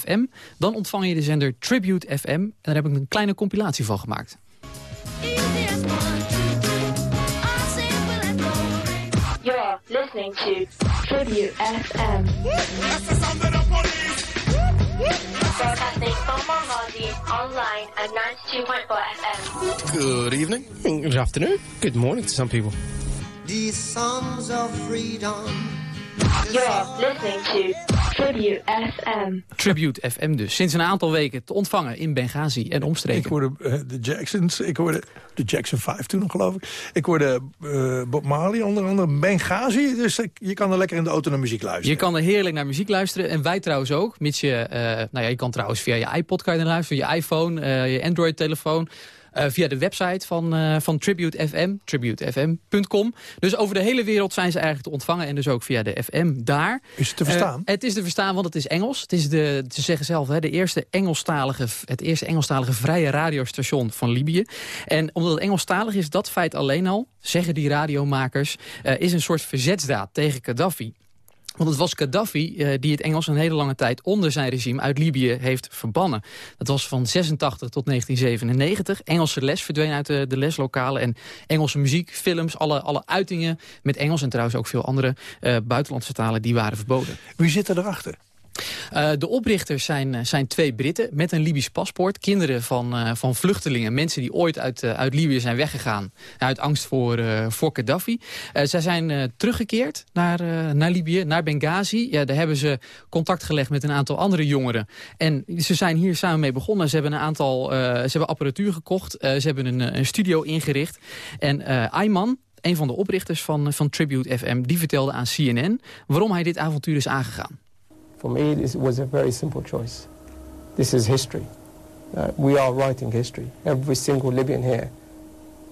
FM... dan ontvang je de zender Tribute FM. En daar heb ik een kleine compilatie van gemaakt. You're listening to Tribute FM. Broadcasting from Benghazi online at 92.4 FM. Good evening. Good afternoon. Good morning to some people. These songs of freedom. You're listening to Tribute FM. Tribute FM dus. Sinds een aantal weken te ontvangen in Benghazi en omstreken. Ik hoorde eh, de Jacksons, ik hoorde de Jackson 5 toen nog geloof ik. Ik hoorde eh, Bob Marley onder andere, Benghazi. Dus ik- je kan er lekker in de auto naar muziek luisteren. Je kan er heerlijk naar muziek luisteren. En wij trouwens ook. Mits je, eh, nou ja, je kan trouwens via je iPod kan je naar luisteren. Je iPhone, eh, je Android-telefoon. Uh, via de website van, uh, van Tribute FM, tributefm.com. Dus over de hele wereld zijn ze eigenlijk te ontvangen. En dus ook via de FM daar. Is het te verstaan? Uh, het is te verstaan, want het is Engels. Het is de, ze zeggen zelf, hè, de eerste Engelstalige, het eerste Engelstalige vrije radiostation van Libië. En omdat het Engelstalig is, dat feit alleen al, zeggen die radiomakers, is een soort verzetsdaad tegen Gaddafi. Want het was Gaddafi uh, die het Engels een hele lange tijd onder zijn regime uit Libië heeft verbannen. Dat was van 86 tot 1997. Engelse les verdween uit de, leslokalen en Engelse muziek, films, alle, alle uitingen met Engels en trouwens ook veel andere uh, buitenlandse talen die waren verboden. Wie zit er erachter? Uh, de oprichters zijn, uh, zijn twee Britten met een Libisch paspoort. Kinderen van, uh, van vluchtelingen, mensen die ooit uit, uit Libië zijn weggegaan... uit angst voor, voor Gaddafi. zij zijn teruggekeerd naar, naar Libië, naar Benghazi. Ja, daar hebben ze contact gelegd met een aantal andere jongeren. En ze zijn hier samen mee begonnen. Ze hebben een aantal ze hebben apparatuur gekocht. ze hebben een, een studio ingericht. En Ayman, een van de oprichters van, van Tribute FM... die vertelde aan CNN waarom hij dit avontuur is aangegaan. For me, it was a very simple choice. This is history. Uh, we are writing history. Every single Libyan here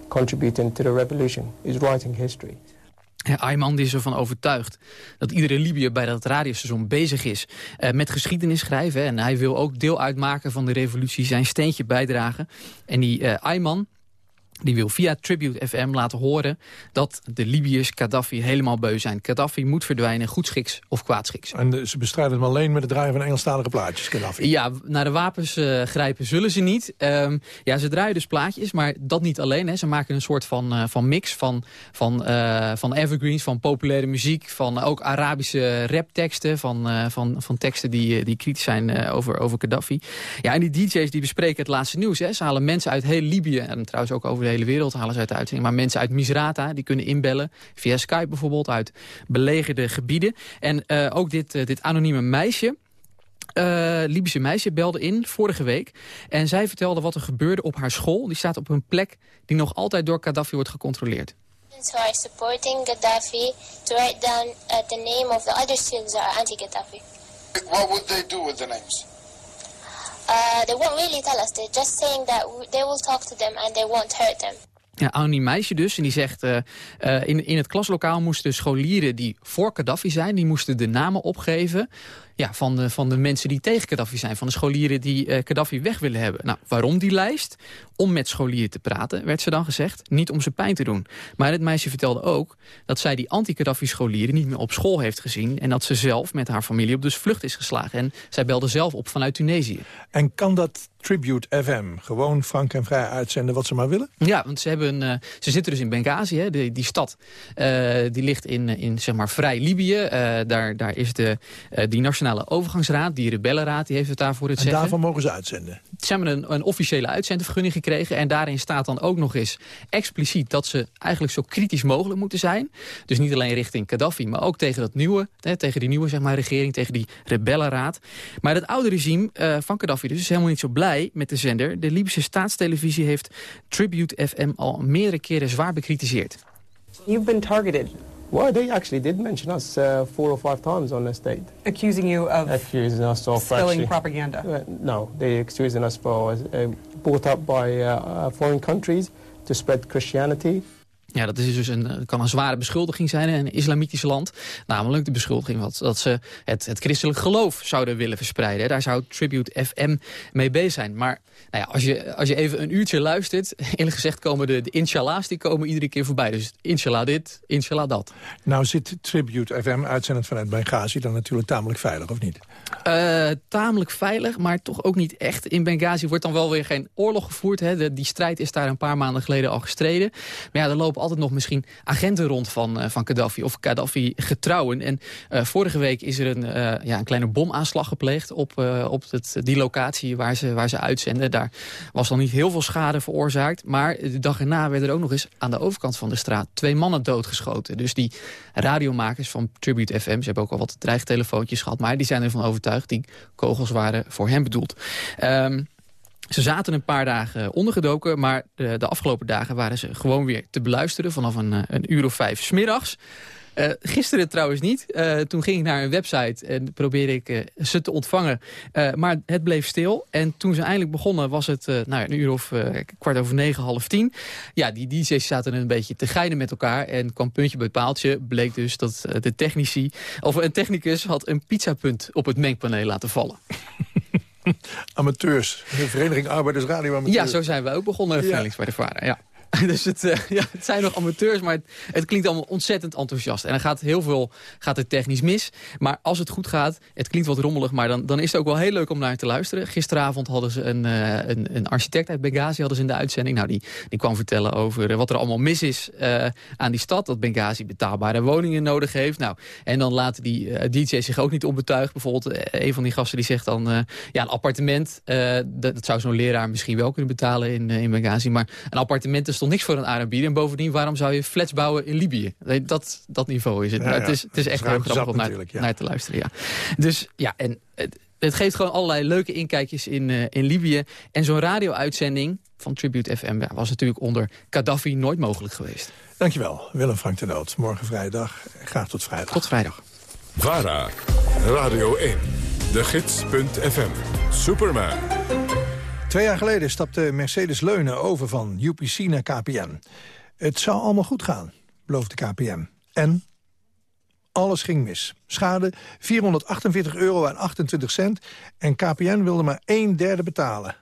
contributing to the revolution is writing history. Ayman is ervan overtuigd dat iedere Libiër bij dat radiostation bezig is uh, met geschiedenis schrijven. En hij wil ook deel uitmaken van de revolutie, zijn steentje bijdragen. En die uh, Ayman, die wil via Tribute FM laten horen dat de Libiërs Gaddafi helemaal beu zijn. Gaddafi moet verdwijnen, goedschiks of kwaadschiks. En ze bestrijden hem alleen met het draaien van Engelstalige plaatjes, Gaddafi? Ja, naar de wapens uh, grijpen zullen ze niet. Um, ja, ze draaien dus plaatjes, maar dat niet alleen. Hè. Ze maken een soort van, uh, van mix van, van, uh, van evergreens, van populaire muziek... van ook Arabische rapteksten, van, van, van teksten die, die kritisch zijn over, over Gaddafi. Ja, en die DJ's die bespreken het laatste nieuws. Hè. Ze halen mensen uit heel Libië en trouwens ook over de hele wereld halen ze uit de uitzending. Maar mensen uit Misrata, die kunnen inbellen. Via Skype bijvoorbeeld, uit belegerde gebieden. En uh, ook dit, uh, dit anonieme meisje... Uh, Libische meisje belde in vorige week. En zij vertelde wat er gebeurde op haar school. Die staat op een plek die nog altijd door Gaddafi wordt gecontroleerd. who are supporting Gaddafi to write down uh, the name of the other students that are anti-Gaddafi. What would they do with the names? Uh, they won't really tell us. They're just saying that they will talk to them and they won't hurt them. Ja, Annie Meisje dus. En die zegt, uh, uh, in, in het klaslokaal moesten scholieren die voor Gaddafi zijn... die moesten de namen opgeven ja, van, de, van de mensen die tegen Gaddafi zijn. Van de scholieren die uh, Gaddafi weg willen hebben. Nou, waarom die lijst? Om met scholieren te praten, werd ze dan gezegd. Niet om ze pijn te doen. Maar het meisje vertelde ook dat zij die anti-Gaddafi scholieren niet meer op school heeft gezien. En dat ze zelf met haar familie op dus vlucht is geslagen. En zij belde zelf op vanuit Tunesië. En kan dat Tribute FM gewoon frank en vrij uitzenden wat ze maar willen? Ja, want ze, hebben, uh, ze zitten dus in Benghazi, hè, die, die stad. Uh, die ligt in, in zeg maar vrij Libië. Uh, daar, daar is de, die nationale overgangsraad, die rebellenraad, die heeft het daarvoor het en zeggen. daarvan mogen ze uitzenden? Ze hebben een, een officiële uitzendvergunning gekregen. En daarin staat dan ook nog eens expliciet dat ze eigenlijk zo kritisch mogelijk moeten zijn. Dus niet alleen richting Gaddafi, maar ook tegen dat nieuwe, hè, tegen die nieuwe zeg maar, regering, tegen die rebellenraad. Maar het oude regime van Gaddafi dus is helemaal niet zo blij met de zender. De Libische staatstelevisie heeft Tribute FM al meerdere keren zwaar bekritiseerd. You've been targeted. Well, they actually did mention us uh, four or five times on the state. Accusing you of accusing us of spilling actually, propaganda? Uh, no, they accusing us for uh, brought up by uh, foreign countries to spread Christianity. Ja, dat is dus een, kan een zware beschuldiging zijn in een islamitisch land. Namelijk de beschuldiging wat, dat ze het, het christelijk geloof zouden willen verspreiden. Daar zou Tribute FM mee bezig zijn. Maar nou ja, als, je, als je even een uurtje luistert... eerlijk gezegd komen de, de inshallahs die komen iedere keer voorbij. Dus inshallah dit, inshallah dat. Nou zit Tribute FM uitzendend vanuit Benghazi dan natuurlijk tamelijk veilig, of niet? Uh, tamelijk veilig, maar toch ook niet echt. In Benghazi wordt dan wel weer geen oorlog gevoerd. Hè. De, die strijd is daar een paar maanden geleden al gestreden. Maar ja, er lopen altijd nog misschien agenten rond van, uh, van Gaddafi of Gaddafi-getrouwen. En uh, vorige week is er een, uh, ja, een kleine bomaanslag gepleegd op, op het, die locatie waar ze, waar ze uitzenden. Daar was dan niet heel veel schade veroorzaakt. Maar de dag erna werden er ook nog eens aan de overkant van de straat twee mannen doodgeschoten. Dus die radiomakers van Tribute FM, ze hebben ook al wat dreigtelefoontjes gehad, maar die zijn ervan overtuigd, die kogels waren voor hem bedoeld. Um, ze zaten een paar dagen ondergedoken, maar de, de, afgelopen dagen waren ze gewoon weer te beluisteren vanaf een, een uur of vijf smiddags. Eh, gisteren trouwens niet. Eh, toen ging ik naar een website en probeerde ik eh, ze te ontvangen. Eh, maar het bleef stil. En toen ze eindelijk begonnen was het eh, nou, een uur of eh, kwart over negen, half tien. Ja, die DJ's zaten een beetje te geinen met elkaar. En kwam puntje bij paaltje. Bleek dus dat eh, de technici, of een technicus had een pizzapunt op het mengpaneel laten vallen. Amateurs. De Vereniging Arbeiders Radio Amateurs. Ja, zo zijn we ook begonnen, Ja. Felix bij de Varen. Ja. Dus het, eh, ja, het zijn nog amateurs, maar het, klinkt allemaal ontzettend enthousiast. En er gaat heel veel gaat er technisch mis. Maar als het goed gaat, het klinkt wat rommelig... maar dan, dan is het ook wel heel leuk om naar te luisteren. Gisteravond hadden ze een, eh, een, een architect uit Benghazi hadden ze in de uitzending. Nou, die, die kwam vertellen over eh, wat er allemaal mis is aan die stad. Dat Benghazi betaalbare woningen nodig heeft. Nou, en dan laten die DJ's zich ook niet onbetuigd. Bijvoorbeeld een van die gasten die zegt dan... ja, een appartement, dat, dat zou zo'n leraar misschien wel kunnen betalen in, in Benghazi. Maar een appartement is toch niks voor een Arabier. En bovendien, waarom zou je flats bouwen in Libië? Dat, dat niveau is het. Ja, ja. het, is, het is echt heel grappig om naar, natuurlijk, ja. naar te luisteren. Ja. Dus ja, en het, het geeft gewoon allerlei leuke inkijkjes in, eh, in Libië. En zo'n radio-uitzending van Tribute FM ja, was natuurlijk onder Gaddafi nooit mogelijk geweest. Dankjewel, Willem Frank de Noot. Morgen vrijdag. Graag tot vrijdag. Tot vrijdag. VARA, Radio 1, de gids.fm, Superman. Twee jaar geleden stapte Mercedes Leunen over van UPC naar KPN. Het zou allemaal goed gaan, beloofde KPN. En alles ging mis. Schade 448 euro en 28 cent. En KPN wilde maar een derde betalen.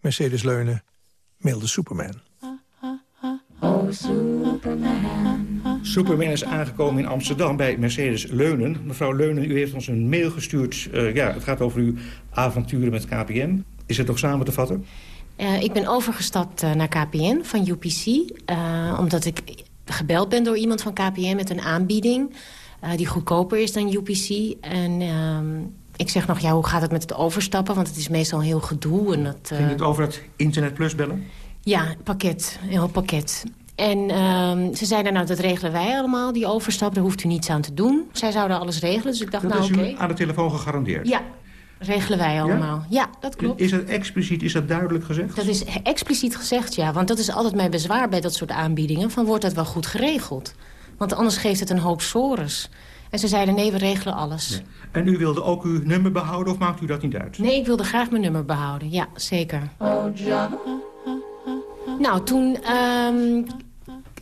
Mercedes Leunen mailde Superman. Superman is aangekomen in Amsterdam bij Mercedes Leunen. Mevrouw Leunen, u heeft ons een mail gestuurd. Eh, ja, het gaat over uw avonturen met KPN. Is het nog samen te vatten? Eh, ik ben overgestapt eh, naar KPN van UPC. eh, omdat ik gebeld ben door iemand van KPN met een aanbieding... die goedkoper is dan UPC. En ehm, ik zeg nog, ja, hoe gaat het met het overstappen? Want het is meestal heel gedoe. En dat, Ging het over het Internet Plus bellen? Ja, pakket. Een heel pakket. En ehm, ze zeiden, nou, dat regelen wij allemaal, die overstap. Daar hoeft u niets aan te doen. Zij zouden alles regelen, dus ik dacht, Dat nou, is oké. aan de telefoon gegarandeerd? Ja, regelen wij allemaal. Ja, dat klopt. Is dat expliciet, is dat duidelijk gezegd? Dat is expliciet gezegd, ja. Want dat is altijd mijn bezwaar bij dat soort aanbiedingen. Van, wordt dat wel goed geregeld? Want anders geeft het een hoop sores. En ze zeiden, nee, we regelen alles. En u wilde ook uw nummer behouden of maakt u dat niet uit? Nee, ik wilde graag mijn nummer behouden. Ja, zeker. Nou, toen ehm,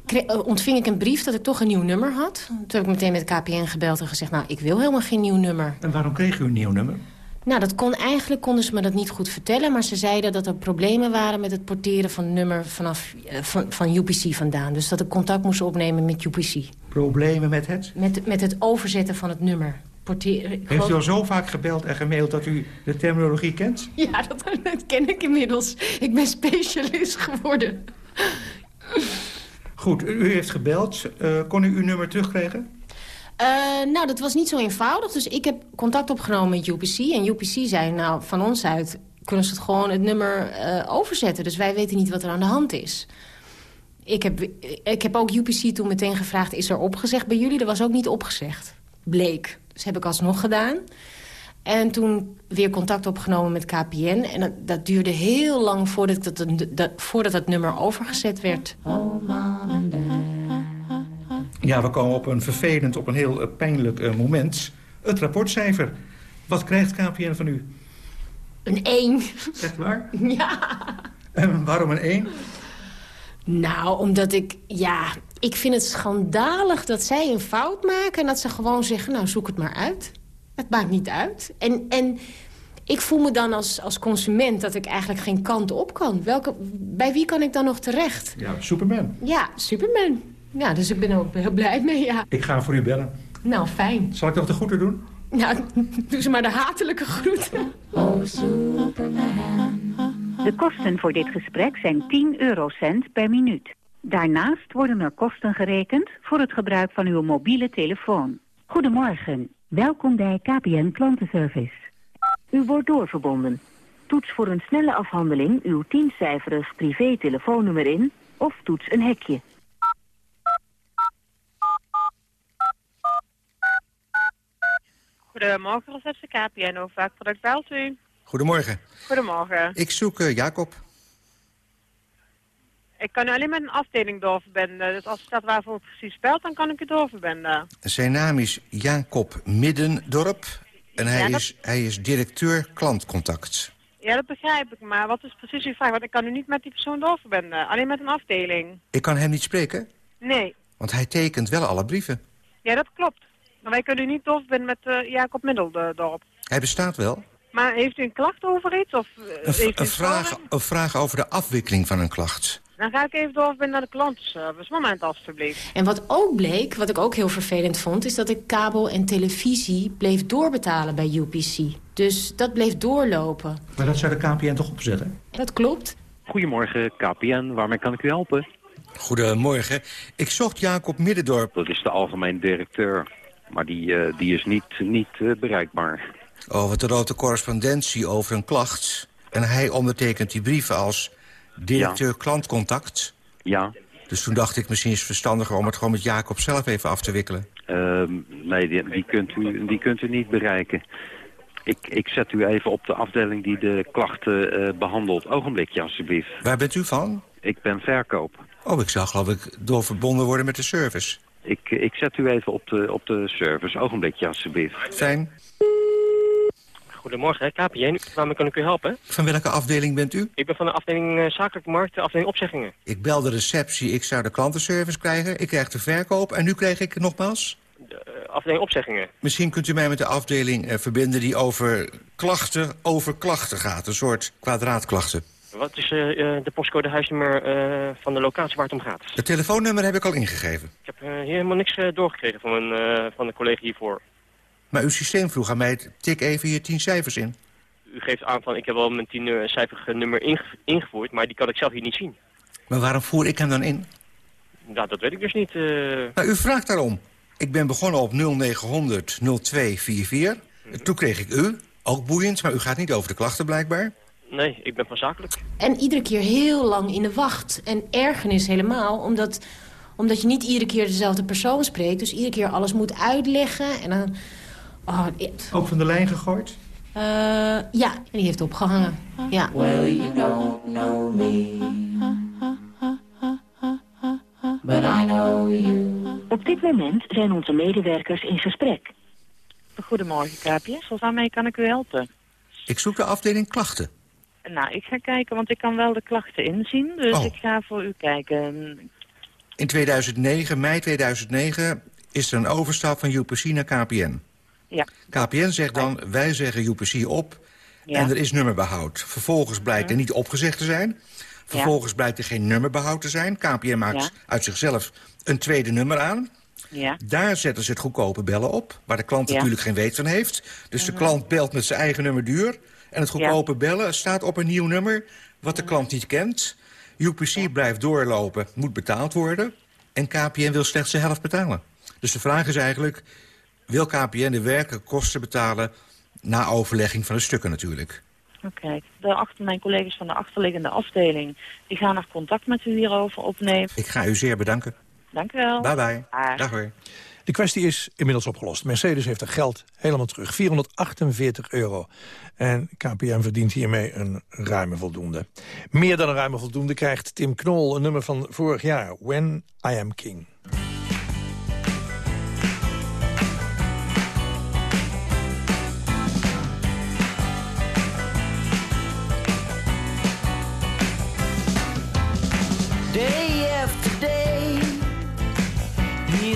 eh, ontving ik een brief dat ik toch een nieuw nummer had. Toen heb ik meteen met KPN gebeld en gezegd... nou, ik wil helemaal geen nieuw nummer. En waarom kreeg u een nieuw nummer? Nou, dat kon, eigenlijk konden ze me dat niet goed vertellen... maar ze zeiden dat er problemen waren met het porteren van nummer vanaf, eh, van, van UPC vandaan. Dus dat ik contact moest opnemen met UPC. Problemen met het? Met, met het overzetten van het nummer. Porteren. Heeft u al zo vaak gebeld en gemaild dat u de terminologie kent? Ja, dat, dat ken ik inmiddels. Ik ben specialist geworden. Goed, u heeft gebeld. Eh, kon u uw nummer terugkrijgen? Eh, nou, dat was niet zo eenvoudig. Dus ik heb contact opgenomen met UPC. En UPC zei, nou, van ons uit kunnen ze het gewoon het nummer eh, overzetten. Dus wij weten niet wat er aan de hand is. Ik heb, ik heb ook UPC toen meteen gevraagd, is er opgezegd bij jullie? Er was ook niet opgezegd. Bleek. Dus heb ik alsnog gedaan. En toen weer contact opgenomen met KPN. En dat, duurde heel lang voordat, dat, dat, voordat dat nummer overgezet werd. Ja, we komen op een vervelend, op een heel eh, pijnlijk eh, moment. Het rapportcijfer. Wat krijgt KPN van u? Een 1. Echt waar? Ja. En waarom een 1? Nou, omdat ik... Ja, ik vind het schandalig dat zij een fout maken... en dat ze gewoon zeggen, nou, zoek het maar uit. Het maakt niet uit. En, en ik voel me dan als, als consument dat ik eigenlijk geen kant op kan. Welke, bij wie kan ik dan nog terecht? Ja, Superman. Ja, Superman. Ja, dus ik ben er ook heel blij mee, ja. Ik ga voor u bellen. Nou, fijn. Zal ik nog de groeten doen? Nou, doe ze maar de hatelijke groeten. De kosten voor dit gesprek zijn 10 eurocent per minuut. Daarnaast worden er kosten gerekend voor het gebruik van uw mobiele telefoon. Goedemorgen, welkom bij KPN Klantenservice. U wordt doorverbonden. Toets voor een snelle afhandeling uw 10-cijferig privé-telefoonnummer in of toets een hekje. Goedemorgen, receptie KPN. Product belt u? Goedemorgen. Goedemorgen. Ik zoek eh, Jacob. Ik kan u alleen met een afdeling doorverbinden. Dus als u staat waarvoor het precies speelt, dan kan ik u doorverbinden. Zijn naam is Jacob Middendorp en hij, Ja, dat- is, hij is directeur klantcontact. Ja, dat begrijp ik. Maar wat is precies uw vraag? Want ik kan u niet met die persoon doorverbinden. Alleen met een afdeling. Ik kan hem niet spreken, Nee. want hij tekent wel alle brieven. Ja, dat klopt. Maar wij kunnen u niet doorverbinden met eh, Jacob Middeldorp. Hij bestaat wel. Maar heeft u een klacht over iets? Of eh, Een, heeft u een, vraag, een vraag over de afwikkeling van een klacht. Dan ga ik even doorverbinden naar de klantenservice. Moment, alstublieft. En wat ook bleek, wat ik ook heel vervelend vond... is dat ik kabel en televisie bleef doorbetalen bij UPC. Dus dat bleef doorlopen. Maar dat zou de KPN toch opzetten? Dat klopt. Goedemorgen, KPN. Waarmee kan ik u helpen? Goedemorgen. Ik zocht Jacob Middendorp. Dat is de algemeen directeur. Maar die, eh, die is niet, niet eh, bereikbaar. Over de rode correspondentie over een klacht. En hij ondertekent die brieven als directeur klantcontact. Ja. Dus toen dacht ik, misschien is het verstandiger om het gewoon met Jacob zelf even af te wikkelen. Ehm, nee, die, die, kunt u, die kunt u niet bereiken. Ik, ik zet u even op de afdeling die de klachten eh, behandelt. Ogenblikje, alstublieft. Waar bent u van? Ik ben verkoop. Oh, ik zou geloof ik doorverbonden worden met de service. Ik, ik zet u even op de, op de service. Ogenblikje, alstublieft. Fijn. Goedemorgen, KPN. Waarmee kan ik u helpen? Van welke afdeling bent u? Ik ben van de afdeling eh, Zakelijke Markt, de afdeling Opzeggingen. Ik bel de receptie, ik zou de klantenservice krijgen. Ik krijg de verkoop en nu krijg ik nogmaals... De eh, afdeling Opzeggingen. Misschien kunt u mij met de afdeling eh, verbinden die over klachten over klachten gaat. Een soort kwadraatklachten. Wat is eh, eh, de postcode huisnummer eh, van de locatie waar het om gaat? Het telefoonnummer heb ik al ingegeven. Ik heb hier helemaal niks doorgekregen van, mijn, van de collega hiervoor. Maar uw systeem vroeg aan mij, tik even hier tien cijfers in. U geeft aan van ik heb wel mijn tiencijferige nummer inge- ingevoerd, maar die kan ik zelf hier niet zien. Maar waarom voer ik hem dan in? Nou, dat weet ik dus niet. Nou, u vraagt daarom. Ik ben begonnen op 0900 0244. Toen kreeg ik u. Ook boeiend, maar u gaat niet over de klachten blijkbaar. Nee, ik ben van zakelijk. En iedere keer heel lang in de wacht. En ergernis helemaal, omdat, omdat je niet iedere keer dezelfde persoon spreekt. Dus iedere keer alles moet uitleggen. En dan... Oh, Ook van de lijn gegooid? Eh, ja, en die heeft opgehangen. Ja. Well, you don't know me, but I know you. Op dit moment zijn onze medewerkers in gesprek. Goedemorgen, KPS. Waarmee kan ik u helpen? Ik zoek de afdeling klachten. Nou, ik ga kijken, want ik kan wel de klachten inzien. Dus Oh. ik ga voor u kijken. In 2009, mei 2009, is er een overstap van UPC naar KPN. Ja. KPN zegt dan, wij zeggen UPC op Ja. en er is nummerbehoud. Vervolgens blijkt er niet opgezegd te zijn. Vervolgens blijkt er geen nummerbehoud te zijn. KPN maakt Ja. uit zichzelf een tweede nummer aan. Ja. Daar zetten ze het goedkope bellen op, waar de klant natuurlijk geen weet van heeft. Dus de Mhm. klant belt met zijn eigen nummer duur. En het goedkope bellen staat op een nieuw nummer, wat de klant niet kent. UPC blijft doorlopen, moet betaald worden. En KPN wil slechts de helft betalen. Dus de vraag is eigenlijk, wil KPN de werkelijke kosten betalen... na overlegging van de stukken natuurlijk? Oké. De achter mijn collega's van de achterliggende afdeling... die gaan nog contact met u hierover opnemen. Ik ga u zeer bedanken. Dank u wel. Bye bye. Dag. Dag hoor. De kwestie is inmiddels opgelost. Mercedes heeft er geld helemaal terug. 448 euro. En KPM verdient hiermee een ruime voldoende. Meer dan een ruime voldoende krijgt Tim Knol... een nummer van vorig jaar, When I Am King. Day,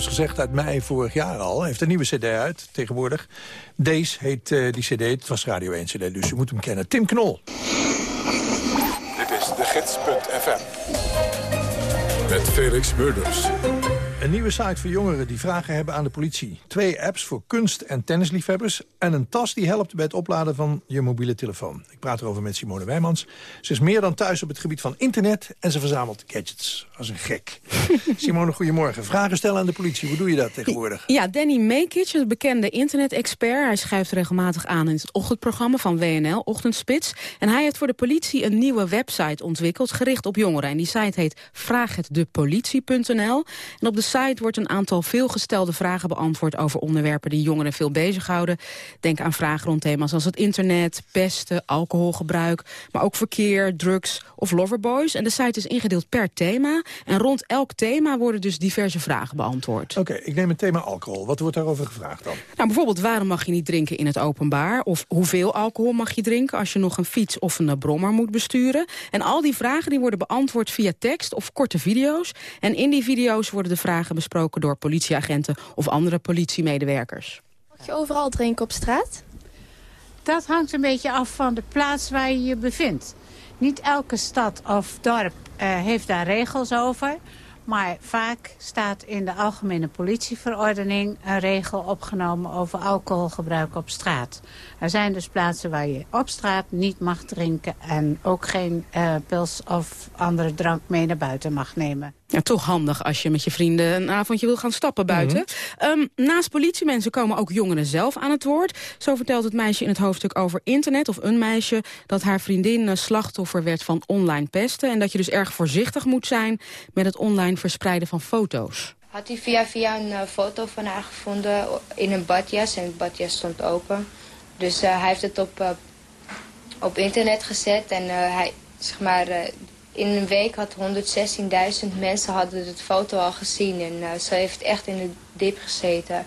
zoals gezegd uit mei vorig jaar al. Hij heeft een nieuwe cd uit tegenwoordig. Deze heet eh, die cd, het was Radio 1 cd, dus je moet hem kennen. Tim Knol. Dit is de gids.fm. Met Felix Murders. Een nieuwe site voor jongeren die vragen hebben aan de politie. Twee apps voor kunst- en tennisliefhebbers. En een tas die helpt bij het opladen van je mobiele telefoon. Ik praat erover met Simone Wijmans. Ze is meer dan thuis op het gebied van internet en ze verzamelt gadgets. Als een gek. Simone, goedemorgen. Vragen stellen aan de politie. Hoe doe je dat tegenwoordig? Ja, Danny Mekic, een bekende internet-expert. Hij schuift regelmatig aan in het ochtendprogramma van WNL, Ochtendspits. En hij heeft voor de politie een nieuwe website ontwikkeld, gericht op jongeren. En die site heet vraaghetdepolitie.nl. En op de site wordt een aantal veelgestelde vragen beantwoord over onderwerpen die jongeren veel bezighouden. Denk aan vragen rond thema's als het internet, pesten, alcoholgebruik, maar ook verkeer, drugs of loverboys. En de site is ingedeeld per thema. En rond elk thema worden dus diverse vragen beantwoord. Oké, ik neem het thema alcohol. Wat wordt daarover gevraagd dan? Nou, bijvoorbeeld waarom mag je niet drinken in het openbaar? Of hoeveel alcohol mag je drinken als je nog een fiets of een brommer moet besturen? En al die vragen die worden beantwoord via tekst of korte video's. En in die video's worden de vragen besproken door politieagenten of andere politiemedewerkers. Mag je overal drinken op straat? Dat hangt een beetje af van de plaats waar je je bevindt. Niet elke stad of dorp eh, heeft daar regels over. Maar vaak staat in de algemene politieverordening een regel opgenomen over alcoholgebruik op straat. Er zijn dus plaatsen waar je op straat niet mag drinken en ook geen eh, pils of andere drank mee naar buiten mag nemen. Ja, toch handig als je met je vrienden een avondje wil gaan stappen buiten. Ehm, naast politiemensen komen ook jongeren zelf aan het woord. Zo vertelt het meisje in het hoofdstuk over internet, of een meisje... dat haar vriendin eh, slachtoffer werd van online pesten... en dat je dus erg voorzichtig moet zijn met het online verspreiden van foto's. Had hij via via een eh, foto van haar gevonden in een badjas en het badjas stond open. Dus eh, hij heeft het op, op internet gezet en eh, hij, zeg maar, eh, in een week had 116.000 mensen hadden het foto al gezien. En eh, ze heeft echt in de dip gezeten.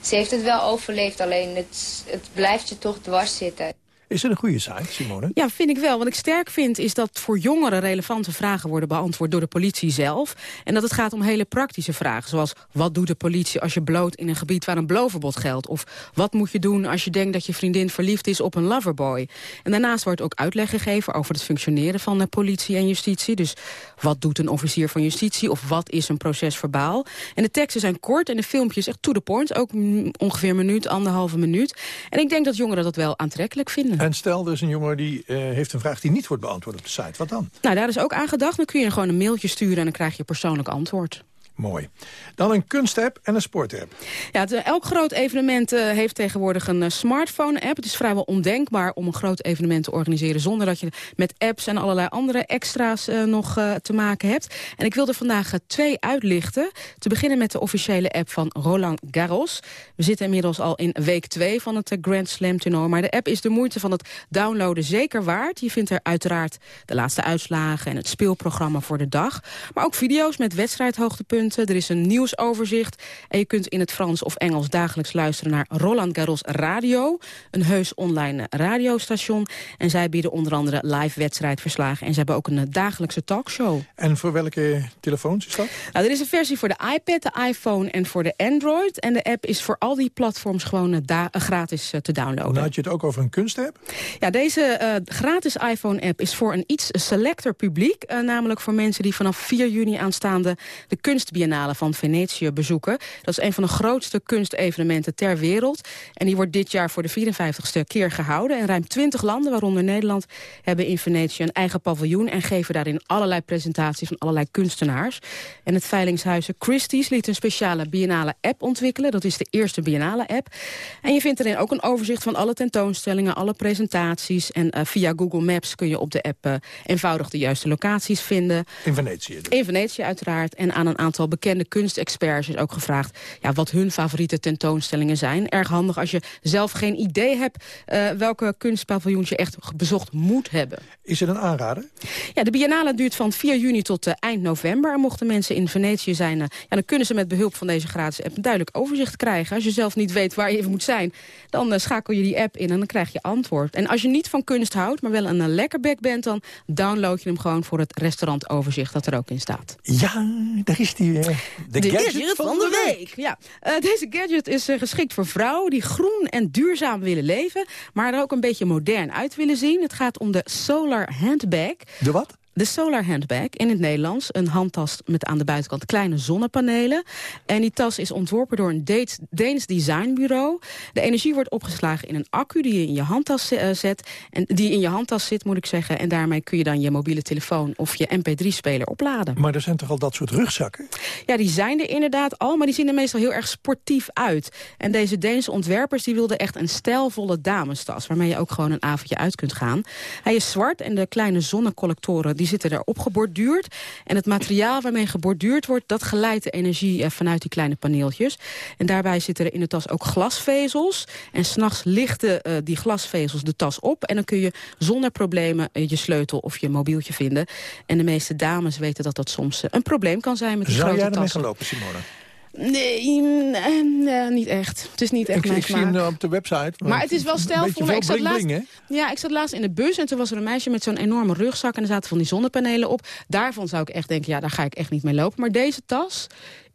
Ze heeft het wel overleefd, alleen het, het blijft je toch dwars zitten. Is het een goede site, Simone? Ja, vind ik wel. Wat ik sterk vind is dat voor jongeren relevante vragen worden beantwoord door de politie zelf. En dat het gaat om hele praktische vragen. Zoals wat doet de politie als je bloot in een gebied waar een bloverbod geldt? Of wat moet je doen als je denkt dat je vriendin verliefd is op een loverboy? En daarnaast wordt ook uitleg gegeven over het functioneren van de politie en justitie. Dus wat doet een officier van justitie? Of wat is een proces verbaal? En de teksten zijn kort en de filmpjes echt to the point. Ook ongeveer een minuut, anderhalve minuut. En ik denk dat jongeren dat wel aantrekkelijk vinden. En stel, er is een jongen die eh, heeft een vraag die niet wordt beantwoord op de site. Wat dan? Nou, daar is ook aan gedacht. Dan kun je gewoon een mailtje sturen en dan krijg je persoonlijk antwoord. Mooi. Dan een kunstapp en een sportapp. Ja, eh, elk groot evenement eh, heeft tegenwoordig een eh, smartphone-app. Het is vrijwel ondenkbaar om een groot evenement te organiseren... zonder dat je met apps en allerlei andere extra's nog te maken hebt. En ik wil er vandaag twee uitlichten. Te beginnen met de officiële app van Roland Garros. We zitten inmiddels al in week 2 van het Grand Slam toernooi. Maar de app is de moeite van het downloaden zeker waard. Je vindt er uiteraard de laatste uitslagen en het speelprogramma voor de dag. Maar ook video's met wedstrijdhoogtepunten. Er is een nieuwsoverzicht. En je kunt in het Frans of Engels dagelijks luisteren naar Roland Garros Radio. Een heus online radiostation. En zij bieden onder andere live wedstrijdverslagen. En ze hebben ook een dagelijkse talkshow. En voor welke telefoons is dat? Nou, er is een versie voor de iPad, de iPhone en voor de Android. En de app is voor al die platforms gewoon eh, gratis eh, te downloaden. Nou had je het ook over een kunstapp? Ja, deze eh, gratis iPhone-app is voor een iets selecter publiek. namelijk voor mensen die vanaf 4 juni aanstaande de kunstbiennale van Venetië bezoeken. Dat is een van de grootste kunstevenementen ter wereld. En die wordt dit jaar voor de 54ste keer gehouden. En ruim 20 landen, waaronder Nederland, hebben in Venetië een eigen paviljoen... en geven daarin allerlei presentaties van allerlei kunstenaars. En het veilingshuizen Christie's liet een speciale biennale app ontwikkelen. Dat is de eerste biennale app. En je vindt erin ook een overzicht van alle tentoonstellingen, alle presentaties. En eh, via Google Maps kun je op de app eh, eenvoudig de juiste locaties vinden. In Venetië dus. In Venetië uiteraard. En aan een aantal bekende kunstexperts is ook gevraagd... Ja, wat hun favoriete tentoonstellingen zijn. Erg handig als je zelf geen idee hebt... eh, welke kunstpaviljoens je echt bezocht moet hebben. Is het een aanrader? Ja, de Biennale duurt van 4 juni tot eh, eind november. En mochten mensen in Venetië zijn... eh, ja, dan kunnen ze met behulp van deze gratis app... een duidelijk overzicht krijgen. Als je zelf niet weet waar je even moet zijn... dan schakel je die app in en dan krijg je antwoord. En als je niet van kunst houdt, maar wel een lekkerbek bent... dan download je hem gewoon voor het restaurantoverzicht dat er ook in staat. Ja, daar is die die, eh, de, De gadget, gadget van de week. Ja. Eh, deze gadget is eh, geschikt voor vrouwen die groen en duurzaam willen leven... maar er ook een beetje modern uit willen zien. Het gaat om de Solar Handbag. De wat? De Solar Handbag, in het Nederlands. Een handtas met aan de buitenkant kleine zonnepanelen. En die tas is ontworpen door een Deens- designbureau. De energie wordt opgeslagen in een accu die je in je handtas eh, zet. En die in je handtas zit, moet ik zeggen. En daarmee kun je dan je mobiele telefoon of je mp3-speler opladen. Maar er zijn toch al dat soort rugzakken? Ja, die zijn er inderdaad al, maar die zien er meestal heel erg sportief uit. En deze Deense ontwerpers die wilden echt een stijlvolle damestas... waarmee je ook gewoon een avondje uit kunt gaan. Hij is zwart en de kleine zonnecollectoren die zitten erop geborduurd. En het materiaal waarmee geborduurd wordt... dat geleidt de energie eh, vanuit die kleine paneeltjes. En daarbij zitten er in de tas ook glasvezels. En s'nachts lichten eh, die glasvezels de tas op... en dan kun je zonder problemen eh, je sleutel of je mobieltje vinden. En de meeste dames weten dat dat soms een probleem kan zijn met die Zou grote jij ermee tassen. gaan lopen, Simone? Nee, nee, nee, niet echt. Het is niet echt Ik, mijn ik zie hem op de website. Maar het is wel stijlvol. Ik zat, laatst, bling, ja, ik zat laatst in de bus en toen was er een meisje met zo'n enorme rugzak... en er zaten van die zonnepanelen op. Daarvan zou ik echt denken, ja, daar ga ik echt niet mee lopen. Maar deze tas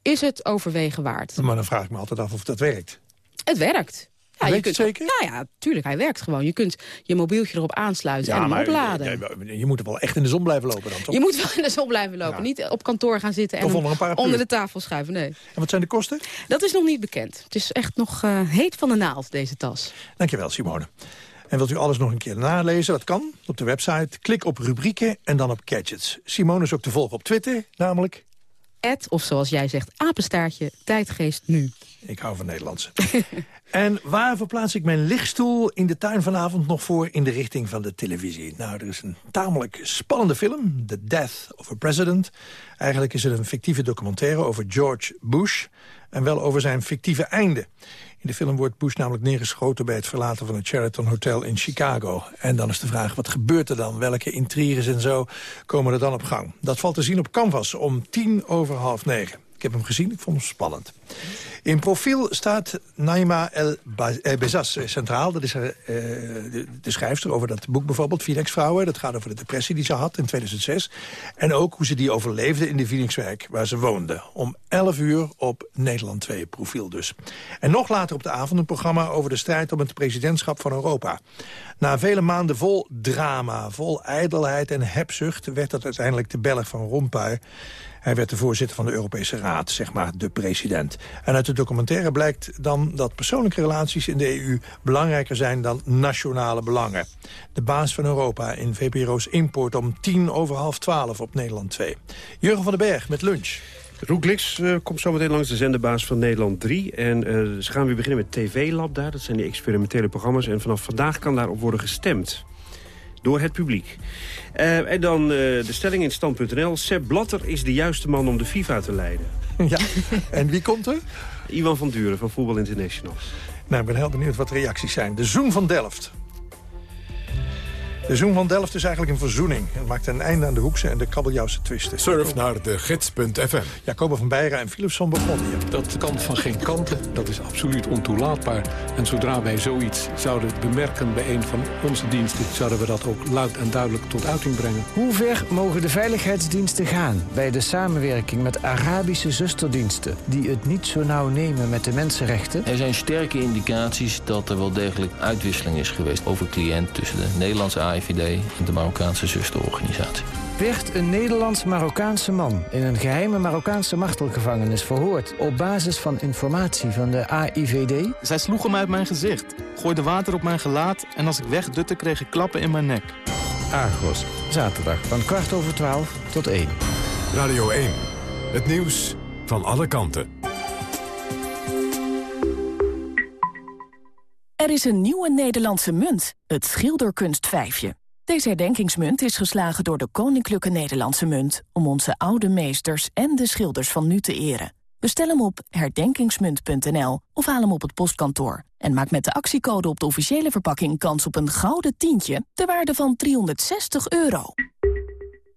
is het overwegen waard. Maar dan vraag ik me altijd af of dat werkt. Het werkt. Ja, Weet je je kunt, het zeker? Nou ja, tuurlijk, hij werkt gewoon. Je kunt je mobieltje erop aansluiten en hem maar opladen. Je, je moet er wel echt in de zon blijven lopen dan, toch? Je moet wel in de zon blijven lopen. Niet op kantoor gaan zitten en onder de tafel schuiven. Nee. En wat zijn de kosten? Dat is nog niet bekend. Het is echt nog eh, heet van de naald, deze tas. Dankjewel, Simone. En wilt u alles nog een keer nalezen? Dat kan op de website. Klik op rubrieken en dan op gadgets. Simone is ook te volgen op Twitter, namelijk... Of zoals jij zegt, apenstaartje, tijdgeest nu. Ik hou van Nederlandse. en waar verplaats ik mijn lichtstoel in de tuin vanavond nog voor... in de richting van de televisie? Nou, er is een tamelijk spannende film, The Death of a President. Eigenlijk is het een fictieve documentaire over George Bush... en wel over zijn fictieve einde. In de film wordt Bush namelijk neergeschoten bij het verlaten van het Sheraton Hotel in Chicago. En dan is de vraag, wat gebeurt er dan? Welke intriges en zo komen er dan op gang? Dat valt te zien op Canvas om tien over half negen. Ik heb hem gezien, ik vond hem spannend. In profiel staat Naima El eh, Bezas centraal. Dat is eh, de, de schrijfster over dat boek bijvoorbeeld, Phoenix-vrouwen. Dat gaat over de depressie die ze had in 2006. En ook hoe ze die overleefde in de Phoenixwijk waar ze woonde. Om 11 uur op Nederland 2, profiel dus. En nog later op de avond een programma over de strijd om het presidentschap van Europa. Na vele maanden vol drama, vol ijdelheid en hebzucht... werd dat uiteindelijk de Belg van Rompuy. Hij werd de voorzitter van de Europese Raad, zeg maar de president. En uit de documentaire blijkt dan dat persoonlijke relaties in de EU... belangrijker zijn dan nationale belangen. De baas van Europa in VPRO's Import om tien over half twaalf op Nederland 2. Jurgen van den Berg met lunch. Roeklix uh, komt zometeen langs de zenderbaas van Nederland 3. En uh, ze gaan weer beginnen met TV-lab daar. Dat zijn die experimentele programma's. En vanaf vandaag kan daarop worden gestemd. Door het publiek. Uh, en dan de stelling in stand.nl. Sepp Blatter is de juiste man om de FIFA te leiden. Ja, en wie komt er? Iwan van Duren van Voetbal International. Nou, ik ben heel benieuwd wat de reacties zijn. De Zoen van Delft. De Zoen van Delft is eigenlijk een verzoening. Het maakt een einde aan de Hoekse en de Kabeljauwse twisten. Surf naar de gids.fm. Jacoba van Beieren en Philipson begonnen hier. Dat kan van geen kanten. Dat is absoluut ontoelaatbaar. En zodra wij zoiets zouden bemerken bij een van onze diensten... zouden we dat ook luid en duidelijk tot uiting brengen. Hoe ver mogen de veiligheidsdiensten gaan... bij de samenwerking met Arabische zusterdiensten... die het niet zo nauw nemen met de mensenrechten? Er zijn sterke indicaties dat er wel degelijk uitwisseling is geweest... over cliënt tussen de Nederlandse AIVD en de Marokkaanse zusterorganisatie. Werd een Nederlands-Marokkaanse man in een geheime Marokkaanse martelgevangenis verhoord... op basis van informatie van de AIVD? Zij sloegen mij uit mijn gezicht, gooiden water op mijn gelaat... en als ik wegdutte kreeg ik klappen in mijn nek. Argos, zaterdag van kwart over twaalf tot één. Radio 1, het nieuws van alle kanten. Er is een nieuwe Nederlandse munt, het schilderkunstvijfje. Deze herdenkingsmunt is geslagen door de Koninklijke Nederlandse Munt... om onze oude meesters en de schilders van nu te eren. Bestel hem op herdenkingsmunt.nl of haal hem op het postkantoor. En maak met de actiecode op de officiële verpakking kans op een gouden tientje... ter waarde van 360 euro.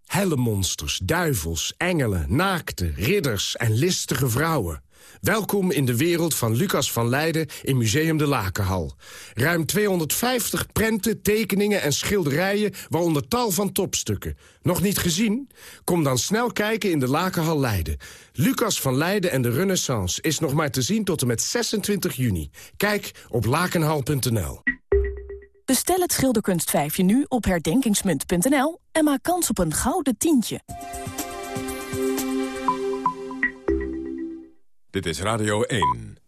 Hellemonsters, duivels, engelen, naakte, ridders en listige vrouwen. Welkom in de wereld van Lucas van Leiden in Museum de Lakenhal. Ruim 250 prenten, tekeningen en schilderijen, waaronder tal van topstukken. Nog niet gezien? Kom dan snel kijken in de Lakenhal Leiden. Lucas van Leiden en de Renaissance is nog maar te zien tot en met 26 juni. Kijk op lakenhal.nl. Bestel het schilderkunstvijfje nu op herdenkingsmunt.nl en maak kans op een gouden tientje. Dit is Radio 1.